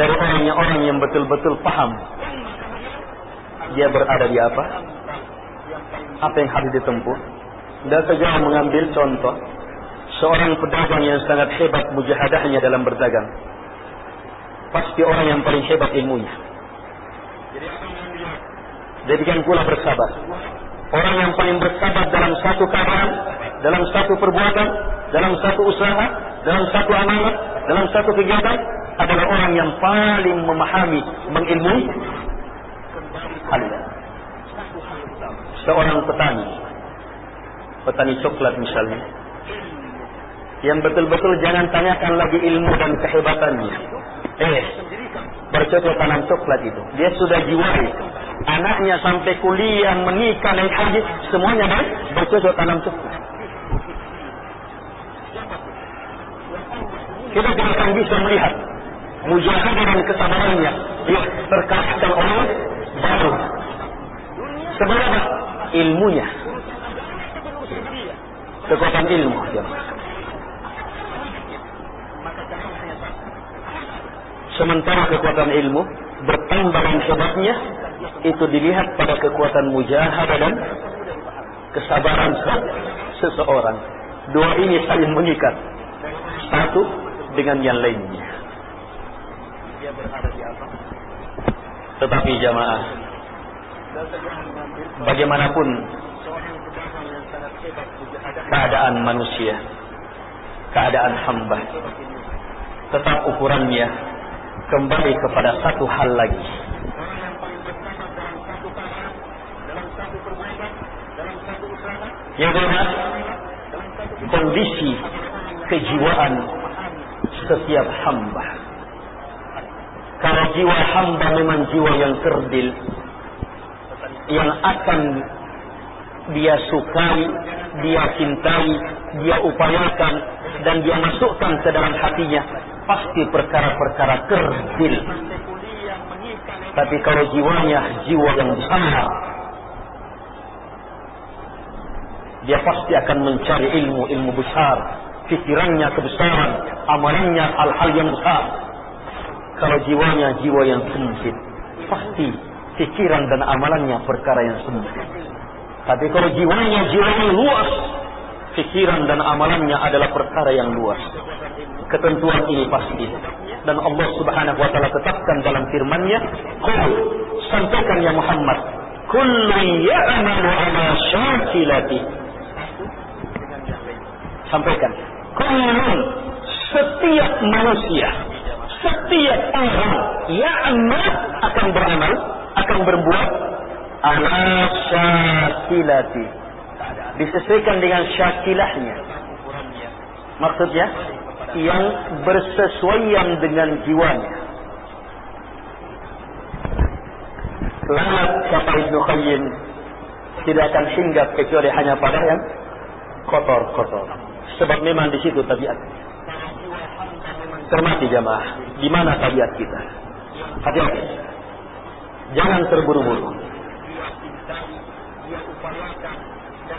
dari orangnya orang yang betul-betul paham. Dia berada di apa? Apa yang harus ditempuh? Dan sejauh mengambil contoh seorang pedagang yang sangat hebat mujahadahnya dalam berdagang. Pasti orang yang paling hebat ilmunya. Jadikan pula bersabar. Orang yang paling bersabar dalam satu keadaan, dalam satu perbuatan, dalam satu usaha, dalam satu amanah, dalam satu kegiatan adalah orang yang paling memahami, mengilmui. Hal. Seorang petani, petani coklat misalnya, yang betul-betul jangan tanyakan lagi ilmu dan kehebatannya. Eh, bercocok tanam coklat itu. Dia sudah jiwai. Anaknya sampai kuliah, menikah, naik haji, semuanya baik, bercocok tanam coklat. Kita tidak akan bisa melihat mujahadah dan kesabarannya yang terkasihkan orang baru. Sebab apa? Ilmunya. Kekuatan ilmu. Ya. Sementara kekuatan ilmu bertambah dan hebatnya itu dilihat pada kekuatan mujahadah dan kesabaran seseorang. Dua ini saling mengikat. Satu dengan yang lainnya. Tetapi jamaah, bagaimanapun keadaan manusia, keadaan hamba, tetap ukurannya kembali kepada satu hal lagi. Yang kondisi kejiwaan setiap hamba. Karena jiwa hamba memang jiwa yang kerdil, yang akan dia sukai, dia cintai, dia upayakan, dan dia masukkan ke dalam hatinya pasti perkara-perkara kerdil. Tapi kalau jiwanya jiwa yang besar, dia pasti akan mencari ilmu-ilmu besar, pikirannya kebesaran, amalannya hal-hal yang besar. Kalau jiwanya jiwa yang sempit, pasti pikiran dan amalannya perkara yang sempit. Tapi kalau jiwanya jiwa yang luas, pikiran dan amalannya adalah perkara yang luas. Ketentuan ini pasti. Dan Allah Subhanahu wa taala tetapkan dalam firman-Nya qul sampaikan ya Muhammad kullu ya'malu ala syakilati. Sampaikan kullun setiap manusia setiap orang ya'mal akan beramal akan berbuat ala syakilati disesuaikan dengan syakilahnya maksudnya yang bersesuaian dengan jiwanya. Lalat kata Ibnu Qayyim tidak akan hinggap kecuali hanya pada yang kotor-kotor. Sebab memang di situ tabiat. Termati jamaah, di mana tabiat kita? Hati-hati. Jangan terburu-buru.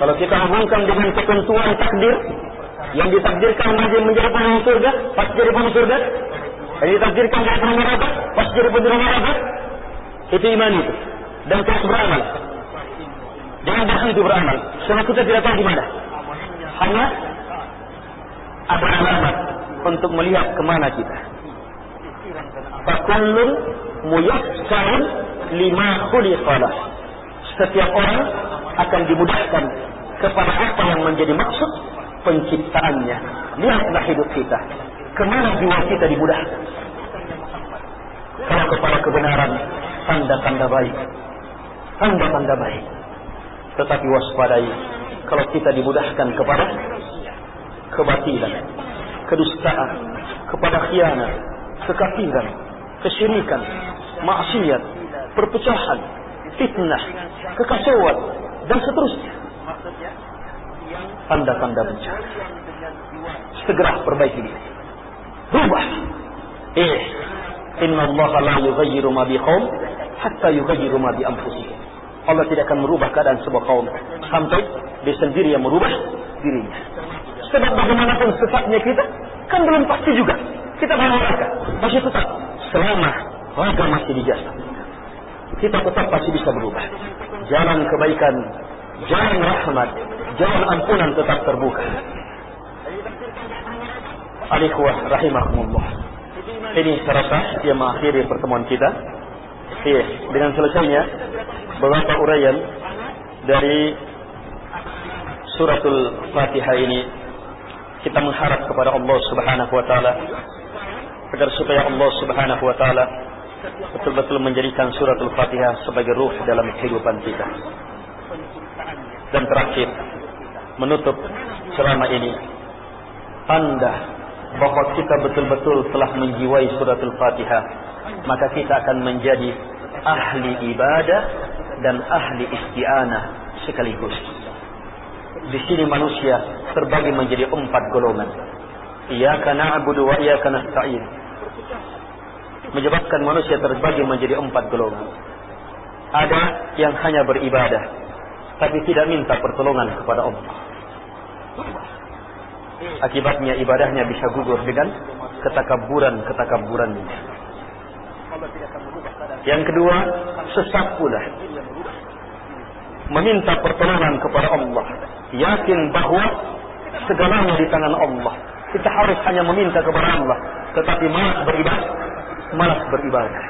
Kalau kita hubungkan dengan ketentuan takdir yang ditakdirkan menjadi penghuni surga, pas jadi penghuni surga, yang ditakdirkan jadi penghuni neraka, pas jadi penghuni neraka, itu iman itu. Dan terus beramal. Jangan berhenti beramal. Sebab kita tidak tahu di mana. Hanya ada alamat untuk melihat ke mana kita. Fakullun muyassarun lima khuliqalah. Setiap orang akan dimudahkan kepada apa yang menjadi maksud penciptaannya. Lihatlah hidup kita. Ke mana jiwa kita dimudahkan. Kalau kepada kebenaran, tanda-tanda baik. Tanda-tanda baik. Tetapi waspadai kalau kita dimudahkan kepada kebatilan, kedustaan, kepada khianat, kekafiran, kesyirikan, maksiat, perpecahan, fitnah, kekacauan, dan seterusnya. Tanda-tanda bencana. Segera perbaiki diri. Rubah. Eh, inna Allah la yughayyiru ma biqaum hatta yughayyiru ma bi anfusihim. Allah tidak akan merubah keadaan sebuah kaum sampai dia sendiri yang merubah dirinya. Sebab bagaimanapun sesatnya kita kan belum pasti juga. Kita mereka masih tetap selama raga masih di jasad. Kita tetap pasti bisa berubah. Jalan kebaikan, jalan rahmat, jalan ampunan tetap terbuka. Alikhwah rahimahumullah. Ini serasa yang mengakhiri pertemuan kita. Iya, dengan selesainya beberapa uraian dari suratul Fatihah ini kita mengharap kepada Allah Subhanahu wa taala agar supaya Allah Subhanahu wa taala betul-betul menjadikan suratul Fatihah sebagai ruh dalam kehidupan kita. Dan terakhir menutup ceramah ini tanda bahwa kita betul-betul telah menjiwai suratul Fatihah maka kita akan menjadi ahli ibadah dan ahli isti'anah sekaligus. Di sini manusia terbagi menjadi empat golongan. Iyyaka na'budu wa iyyaka nasta'in. Menyebabkan manusia terbagi menjadi empat golongan. Ada yang hanya beribadah tapi tidak minta pertolongan kepada Allah. Akibatnya ibadahnya bisa gugur dengan ketakaburan-ketakaburannya. Yang kedua, sesat pula. Meminta pertolongan kepada Allah. Yakin bahwa segalanya di tangan Allah. Kita harus hanya meminta kepada Allah. Tetapi malas beribadah. Malas beribadah.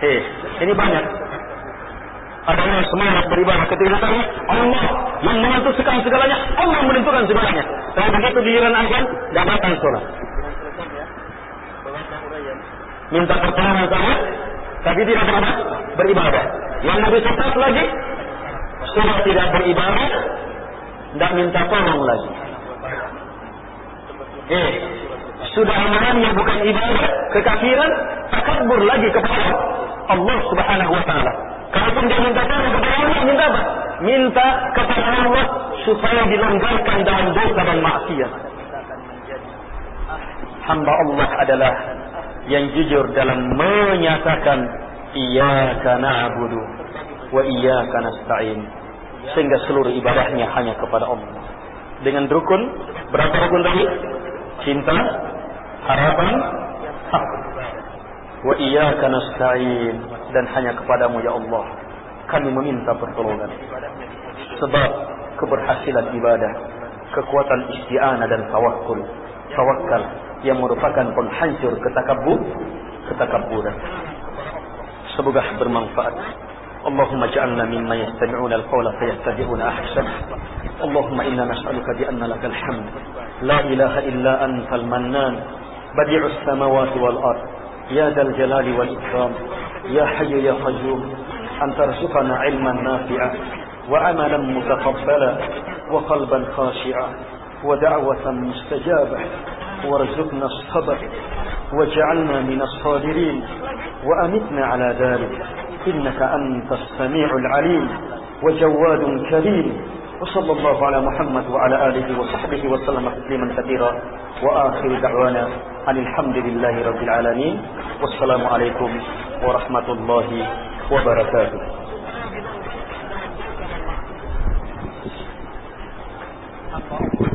Hei, ini banyak. Ada yang semangat beribadah ketika ditanya Allah yang menentukan segalanya, Allah menentukan segalanya. Tapi begitu giliran azan, tidak sholat minta pertolongan sama tapi tidak beribadah, beribadah. Yang lebih tepat lagi sudah tidak beribadah, tidak minta tolong lagi. Eh, sudah amalannya bukan ibadah, kekafiran, takabur lagi kepada Allah Subhanahu wa taala. Kalaupun dia minta tolong kepada Allah, minta apa? Minta kepada Allah supaya dilonggarkan dalam dosa dan maksiat. Hamba Allah adalah yang jujur dalam menyatakan iyyaka na'budu wa iyyaka nasta'in sehingga seluruh ibadahnya hanya kepada Allah. Dengan rukun berapa rukun tadi? Cinta, harapan. Wa iyyaka nasta'in dan hanya kepadamu ya Allah kami meminta pertolongan. Sebab keberhasilan ibadah, kekuatan isti'anah dan tawakul, tawakal yang merupakan penghancur ketakabur, ketakabburan. Semoga bermanfaat. اللهم اجعلنا ممن يستمعون القول فيتبعون احسنه اللهم انا نسالك بان لك الحمد لا اله الا انت المنان بديع السماوات والارض يا ذا الجلال والإكرام يا حي يا قيوم أن ترزقنا علما نافعا وعملا متقبلا وقلبا خاشعا ودعوة مستجابة. وارزقنا الصبر واجعلنا من الصابرين وأمتنا على ذلك. إنك أنت السميع العليم وجواد كريم. وصلى الله على محمد وعلى آله وصحبه وسلم تسليما كثيرا. وآخر دعوانا Alhamdulillahi Rabbil Alamin Wassalamualaikum warahmatullahi wabarakatuh Apa?